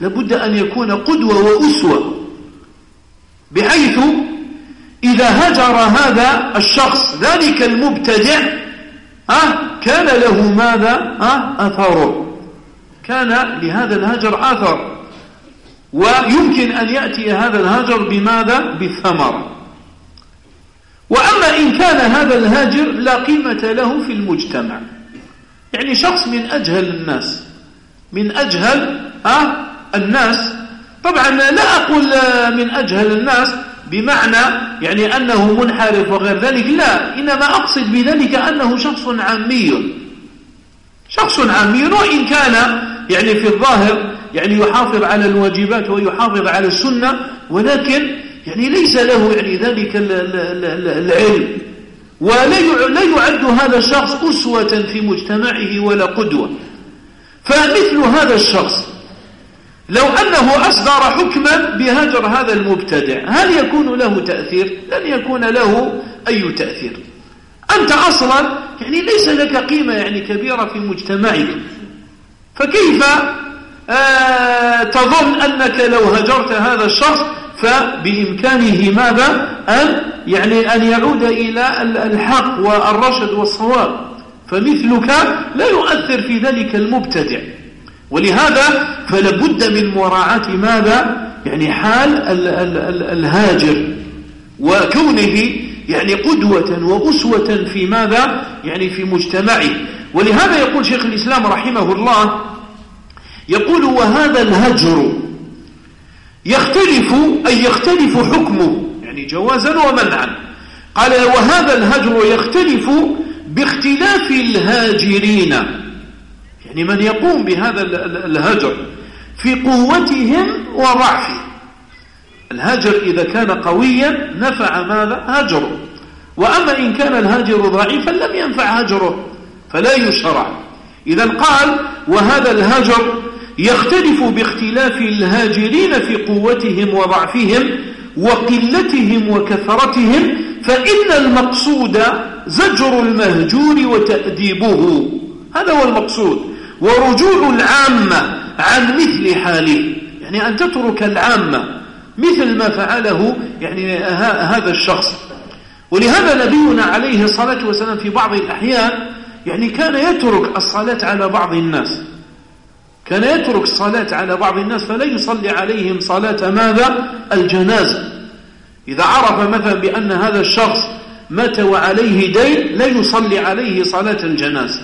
لابد أن يكون قدوة وأسوة بحيث إذا هجر هذا الشخص ذلك المبتدع أه كان له ماذا؟ أه أثره كان لهذا الهجر أثر ويمكن أن يأتي هذا الهجر بماذا؟ بالثمر. وأما إن كان هذا الهاجر لا قيمة له في المجتمع. يعني شخص من أجهل الناس من أجهل أه الناس. طبعا لا أقول من أجهل الناس بمعنى يعني أنه منحرف وغير ذلك لا إنما أقصد بذلك أنه شخص عامي شخص عامي وإن كان يعني في الظاهر يعني يحافظ على الواجبات ويحافظ على السنة ولكن يعني ليس له يعني ذلك العلم. ولا لا يعد هذا الشخص أسوة في مجتمعه ولا قدوة. فمثل هذا الشخص لو أنه أصدر حكما بهجر هذا المبتدع هل يكون له تأثير؟ لن يكون له أي تأثير. أنت أصلا يعني ليس لك قيمة يعني كبيرة في مجتمعك. فكيف آه تظن أنك لو هجرت هذا الشخص فبإمكانه ماذا؟ أن يعني أن يعود إلى الحق والرشد والصواب. فمثلك لا يؤثر في ذلك المبتدع. ولهذا فلابد من مراعاة ماذا؟ يعني حال ال ال ال الهاجر وكونه يعني قدوة وأسوة في ماذا؟ يعني في مجتمعه. ولهذا يقول شيخ الإسلام رحمه الله يقول وهذا الهجر يختلف أي يختلف حكمه يعني جوازا ومنعا. قال وهذا الهجر يختلف باختلاف الهاجرين. يعني من يقوم بهذا الهجر في قوتهم وضعفهم. الهجر إذا كان قويا نفع ماذا هجره. وأما إن كان الهاجر ضعيفا لم ينفع هجره فلا يشرع. إذا قال وهذا الهجر يختلف باختلاف الهاجرين في قوتهم وضعفهم وقلتهم وكثرتهم فإن المقصود زجر المهجور وتأديبه. هذا هو المقصود. ورجوع العامة عن مثل حاله. يعني أن تترك العامة مثل ما فعله يعني هذا الشخص. ولهذا نبينا عليه الصلاة والسلام في بعض الأحيان يعني كان يترك الصلاة على بعض الناس. كان يترك الصلاة على بعض الناس فلا يصلي عليهم صلاة ماذا؟ الجنازة. إذا عرف مثلا بأن هذا الشخص مات وعليه دين لا يصلي عليه صلاة الجنازة.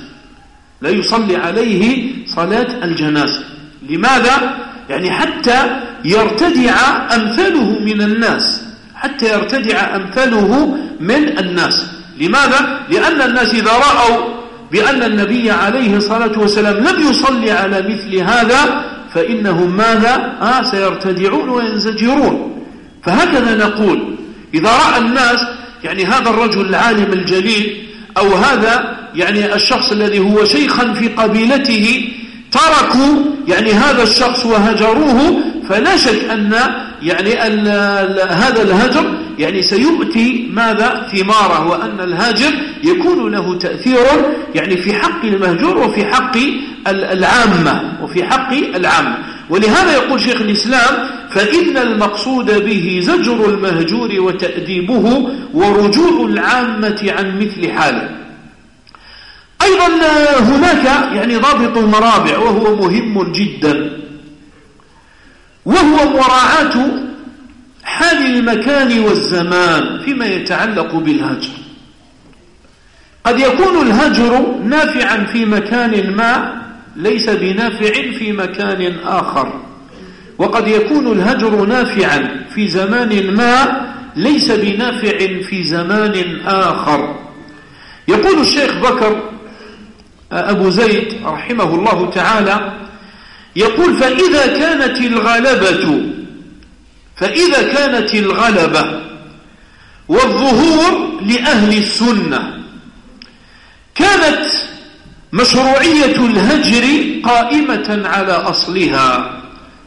لا يصلي عليه صلاة الجنازة. لماذا؟ يعني حتى يرتدع أمثاله من الناس. حتى يرتدع أمثاله من الناس. لماذا؟ لأن الناس إذا رأوا بأن النبي عليه الصلاة والسلام لم يصلي على مثل هذا فإنهم ماذا؟ آه سيرتدعون وينزجرون. فهكذا نقول إذا رأى الناس يعني هذا الرجل العالم الجليل أو هذا يعني الشخص الذي هو شيخا في قبيلته تركوا يعني هذا الشخص وهجروه فلا شك أن يعني هذا الهجر يعني سيؤتي ماذا؟ ثماره وأن الهاجر يكون له تأثير يعني في حق المهجور وفي حق العامة وفي حق العامة ولهذا يقول شيخ الإسلام فإن المقصود به زجر المهجور وتأديبه ورجوع العامة عن مثل حاله. أيضا هناك يعني ضابط مرابع وهو مهم جدا. وهو مراعاة حال المكان والزمان فيما يتعلق بالهجر. قد يكون الهجر نافعا في مكان ما ليس بنافع في مكان آخر. وقد يكون الهجر نافعا في زمان ما ليس بنافع في زمان آخر. يقول الشيخ بكر أبو زيد رحمه الله تعالى يقول فإذا كانت الغلبة فإذا كانت الغلبة والظهور لأهل السنة كانت مشروعية الهجر قائمة على أصلها.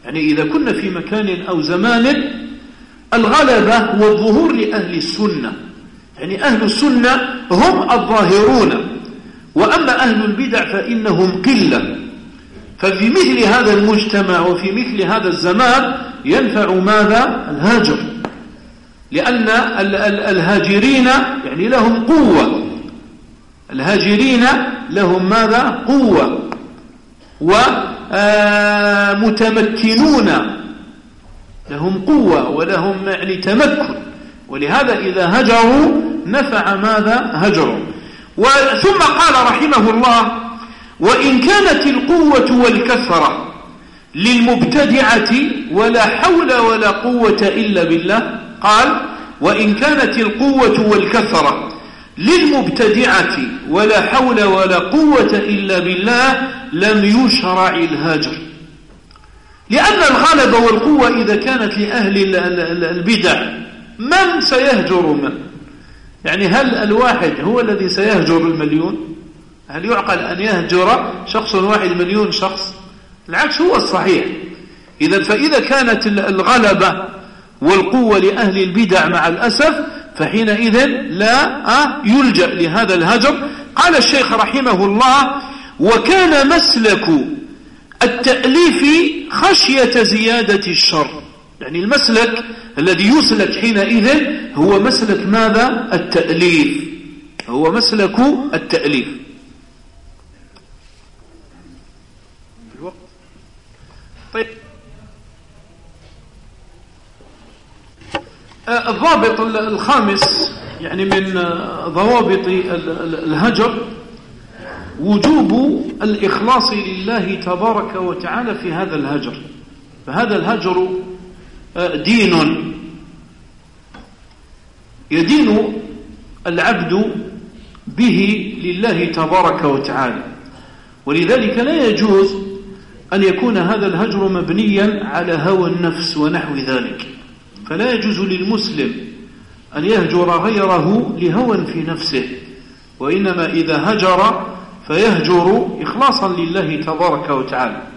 يعني إذا كنا في مكان أو زمان الغلبة والظهور لأهل السنة يعني أهل السنة هم الظاهرون. وأما أهل البدع فإنهم قلة. ففي مثل هذا المجتمع وفي مثل هذا الزمان ينفع ماذا؟ الهاجر. لأن الهاجرين يعني لهم قوة. الهاجرين لهم ماذا؟ قوة. ومتمكنون لهم قوة ولهم يعني تمكن. ولهذا إذا هجروا نفع ماذا؟ هجروا ثم قال رحمه الله وإن كانت القوة والكثرة للمبتدعة ولا حول ولا قوة إلا بالله قال وإن كانت القوة والكثرة للمبتدعة ولا حول ولا قوة إلا بالله لم يشرع الهاجر لأن الغلبة والقوة إذا كانت لأهل البدع من سيهجر من يعني هل الواحد هو الذي سيهجر المليون هل يعقل أن يهجر شخص واحد مليون شخص؟ العكس هو الصحيح. إذا فإذا كانت الغلبة والقوة لأهل البدع مع الأسف فحينئذ لا آه، يلجأ لهذا الهجر. قال الشيخ رحمه الله وكان مسلك التأليف خشية زيادة الشر. يعني المسلك الذي يسلك حينئذ هو مسلك ماذا؟ التأليف. هو مسلك التأليف. طيب. آه، الضابط الخامس يعني من آه، ضوابط الهجر وجوب الإخلاص لله تبارك وتعالى في هذا الهجر. فهذا الهجر دين. يدين العبد به لله تبارك وتعالى. ولذلك لا يجوز أن يكون هذا الهجر مبنيا على هوى النفس ونحو ذلك. فلا يجوز للمسلم أن يهجر غيره لهوى في نفسه وإنما إذا هجر فيهجر إخلاصا لله تبارك وتعالى.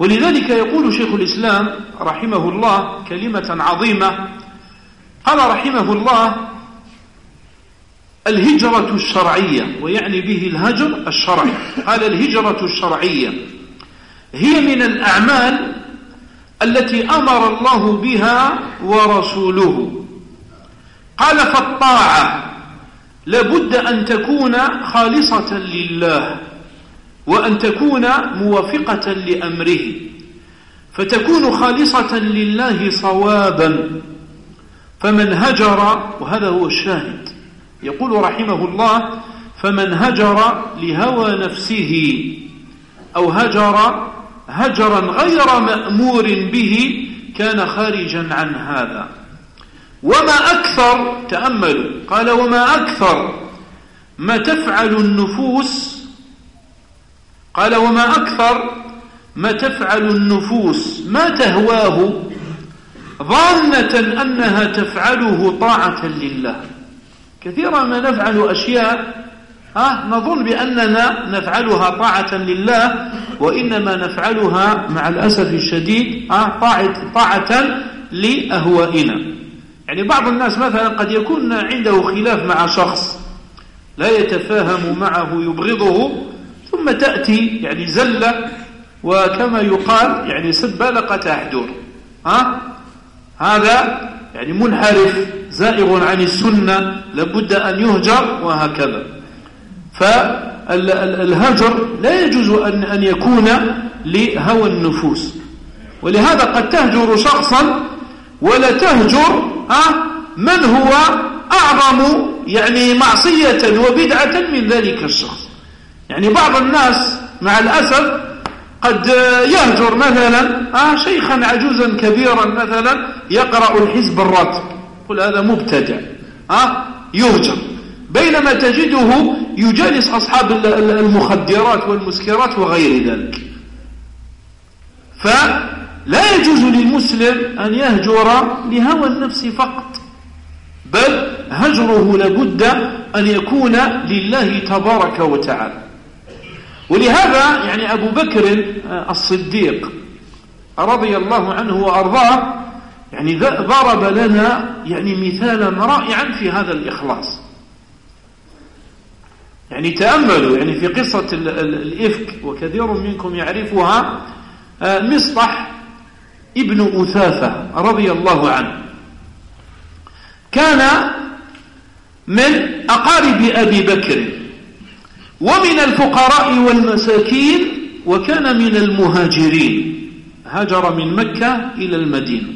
ولذلك يقول شيخ الإسلام رحمه الله كلمة عظيمة. قال رحمه الله الهجرة الشرعية ويعني به الهجر الشرعي. قال الهجرة الشرعية هي من الأعمال التي أمر الله بها ورسوله. قال فالطاعة لابد أن تكون خالصة لله. وأن تكون موافقة لأمره فتكون خالصة لله صوابا. فمن هجر وهذا هو الشاهد يقول رحمه الله فمن هجر لهوى نفسه أو هجر هجرا غير مأمور به كان خارجا عن هذا. وما أكثر تأملوا قال وما أكثر ما تفعل النفوس قال وما أكثر؟ ما تفعل النفوس؟ ما تهواه؟ ظانة أنها تفعله طاعة لله. كثيرا ما نفعل أشياء ها نظن بأننا نفعلها طاعة لله وإنما نفعلها مع الأسف الشديد ها طاعة, طاعة لأهوائنا. يعني بعض الناس مثلا قد يكون عنده خلاف مع شخص لا يتفاهم معه يبغضه ثم تأتي يعني زلة وكما يقال يعني سبالقة تحدور ها؟ هذا يعني منحرف زائغ عن السنة لابد أن يهجر وهكذا. فالهجر لا يجوز أن, أن يكون لهوى النفوس. ولهذا قد تهجر شخصا ولا تهجر من هو أعظم يعني معصية وبدعة من ذلك الشخص؟ يعني بعض الناس مع الأسف قد يهجر مثلا آه شيخا عجوزا كبيرا مثلا يقرأ الحزب الراتب قل هذا مبتدع آه يهجر. بينما تجده يجالس أصحاب المخدرات والمسكرات وغير ذلك. فلا يجوز للمسلم أن يهجر لهوى النفس فقط بل هجره لابد أن يكون لله تبارك وتعالى. ولهذا يعني أبو بكر الصديق رضي الله عنه وأرضاه يعني ضرب لنا يعني مثالا رائعا في هذا الإخلاص. يعني تأملوا يعني في قصة الإفك وكثير منكم يعرفها آه، مصطح ابن أثاثة رضي الله عنه. كان من أقارب أبي بكر. ومن الفقراء والمساكين وكان من المهاجرين. هاجر من مكة إلى المدينة.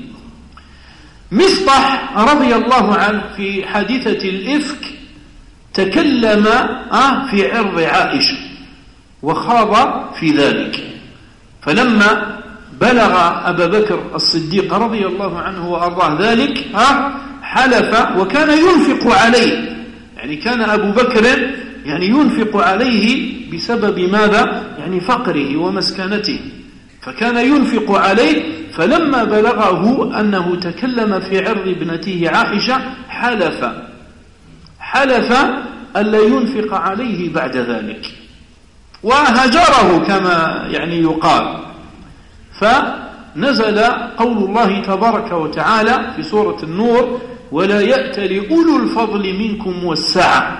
مصطح رضي الله عنه في حادثة الإفك تكلم آه، في عرض عائشة وخاض في ذلك. فلما بلغ أبا بكر الصديق رضي الله عنه وأرضاه ذلك آه، حلف وكان ينفق عليه. يعني كان أبو بكر يعني ينفق عليه بسبب ماذا؟ يعني فقره ومسكنته. فكان ينفق عليه فلما بلغه أنه تكلم في عرض ابنته عائشة حلف. حلف ألا ينفق عليه بعد ذلك. وهجره كما يعني يقال. فنزل قول الله تبارك وتعالى في سورة النور ولا يأتل أولو الفضل منكم والسعة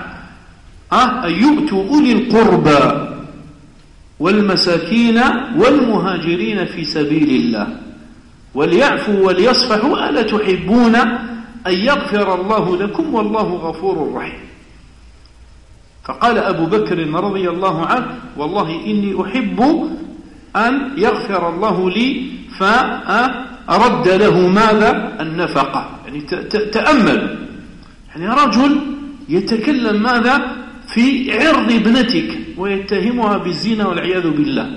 أن يؤتوا أولي القربى والمساكين والمهاجرين في سبيل الله. وليعفوا وليصفحوا ألا تحبون أن يغفر الله لكم؟ والله غفور رحيم. فقال أبو بكر رضي الله عنه والله إني أحب أن يغفر الله لي فرد له ماذا؟ النفقة. يعني تأمل. يعني رجل يتكلم ماذا؟ في عرض ابنتك ويتهمها بالزنا والعياذ بالله.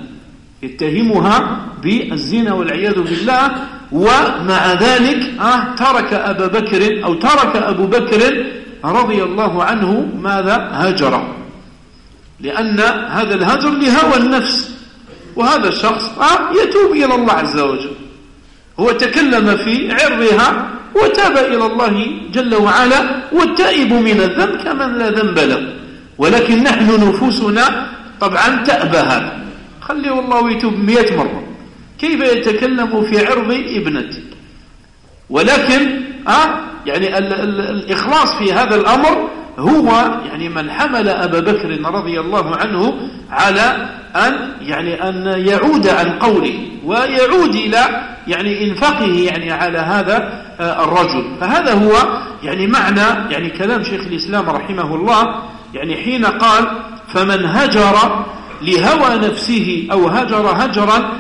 يتهمها بالزنا والعياذ بالله ومع ذلك آه ترك أبا بكر أو ترك أبو بكر رضي الله عنه ماذا؟ هجر. لأن هذا الهجر لهوى النفس. وهذا الشخص آه يتوب إلى الله عز وجل. هو تكلم في عرضها وتاب إلى الله جل وعلا والتائب من الذنب كمن لا ذنب له. ولكن نحن نفوسنا طبعا تأبى هذا خليه والله يتوب مئة مرة. كيف يتكلم في عرض ابنتي ولكن آه يعني ال ال الإخلاص في هذا الأمر هو يعني من حمل أبا بكر رضي الله عنه على أن يعني أن يعود عن قوله ويعود إلى يعني إنفاقه يعني على هذا آه، الرجل. فهذا هو يعني معنى يعني كلام شيخ الإسلام رحمه الله يعني حين قال فمن هجر لهوى نفسه أو هجر هجرا